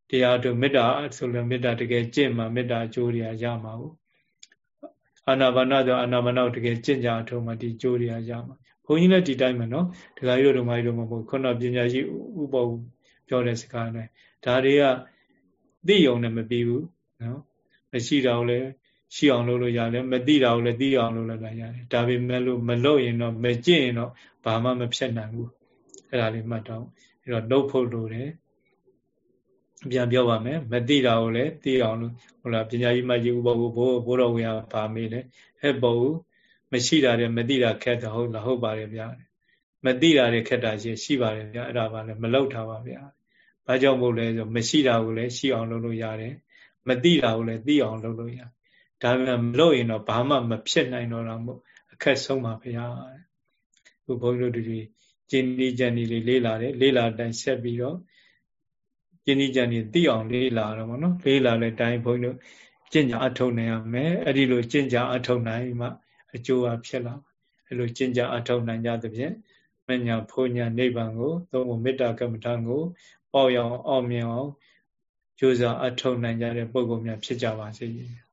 တရားထုတ်မေတ္တာဆိုလည်းမေတ္တာတကယ်ကျင့်မှမေတ္တာအကျိုးတွေရမှာဘူးအာနာပါနဆိုအာနာပါနကိုတကယ်ကျင့်ကြအထုတ်မှဒီအကျိုးတွေရမှာဘုန်းကြီးလည်းဒီတိုင်းပဲနော်ဒကာကြီးတို့ဓမ္မကြီးတို့မဟုတ်ခုနပညာရှိဥပ္ပဝပြောတဲ့စကားနဲ့ဒါတွေကသိုံနဲ့မပြီးဘူး နော်မရှိတာကိုလည်းရှိအောင်လုပ်လို့ရတယ်မသိတာကိုလည်းသိအောင်လုပ်လို့ရတယ်ဒါပေမဲ့လို့မလုပ်ရင်တော့မကြည့်ရင်တော့ဘာမှမဖြစ်နိုင်ဘူးအဲ့ဒါလေးမှတ်တော့အဲ့တော့နှုတ်ဖို့လိုတယ်ပြန်ပြောပါမယ်မသိတာကိုလည်းသိအောင်လို့ဟုတ်လားပညာကြီးမကြီးဥပဘိုးဘိုးတော်ဝင်ကဗာမေးတယ်ဟဲ့ပေါ့မရှိတာတဲ့မသိတာခက်တယ်ဟုတ်လားဟုတ်ပါတယ်ဗျာမသိတာတွေခက်တာရှိရှိပါတယ်ဗျာအဲ့ဒါပါလဲမလောက်တာပါဗျာဘာကြောင့်မို့လဲဆိုမရှိတာကိုလည်းရှိအောင်လုပ်လို့ရတယ် မသိတာကိုလည်းသိအောင်လုပ်လို့ရဒါပေမဲ့မလုပ်ရင်တော့ဘာမှမဖြစ်နိုင်တော့တာမို့အခက်ဆုံးပါဗျာခုဘုန်းကြီးတို့ဒီကျင်းဒီကြံဒီလေးလေးလာတယ်လေးလာတိုင်းဆက်ပြီးတော့ကျင်းဒီကြံဒီသိအောင်လေးလာတော့ဗောနော်လေးလာတဲ့တိုင်းဘုန်းကြီးတို့ကျင့်ကြအထုတ်နိုင်ရမယ်အဲ့ဒီလိုကျင့်ကြအထုတ်နိုင်မှအကျိုးအဖြစ်လာအဲ့လိုကျင့်ကြအထုတ်နိုင်ကြသဖြင့်မညာဖုန်ညာနိဗ္ဗာန်ကိုသုံးဖို့မေတ္တာကမ္မဋ္ဌာန်းကိုပေါ့ရအောင်အောင်မြင်အောင် ကြိုးစားအထောက်နိုင်ကြတဲ့ပုဂ္ဂိုလ်များဖြစ်ကြပါစေ။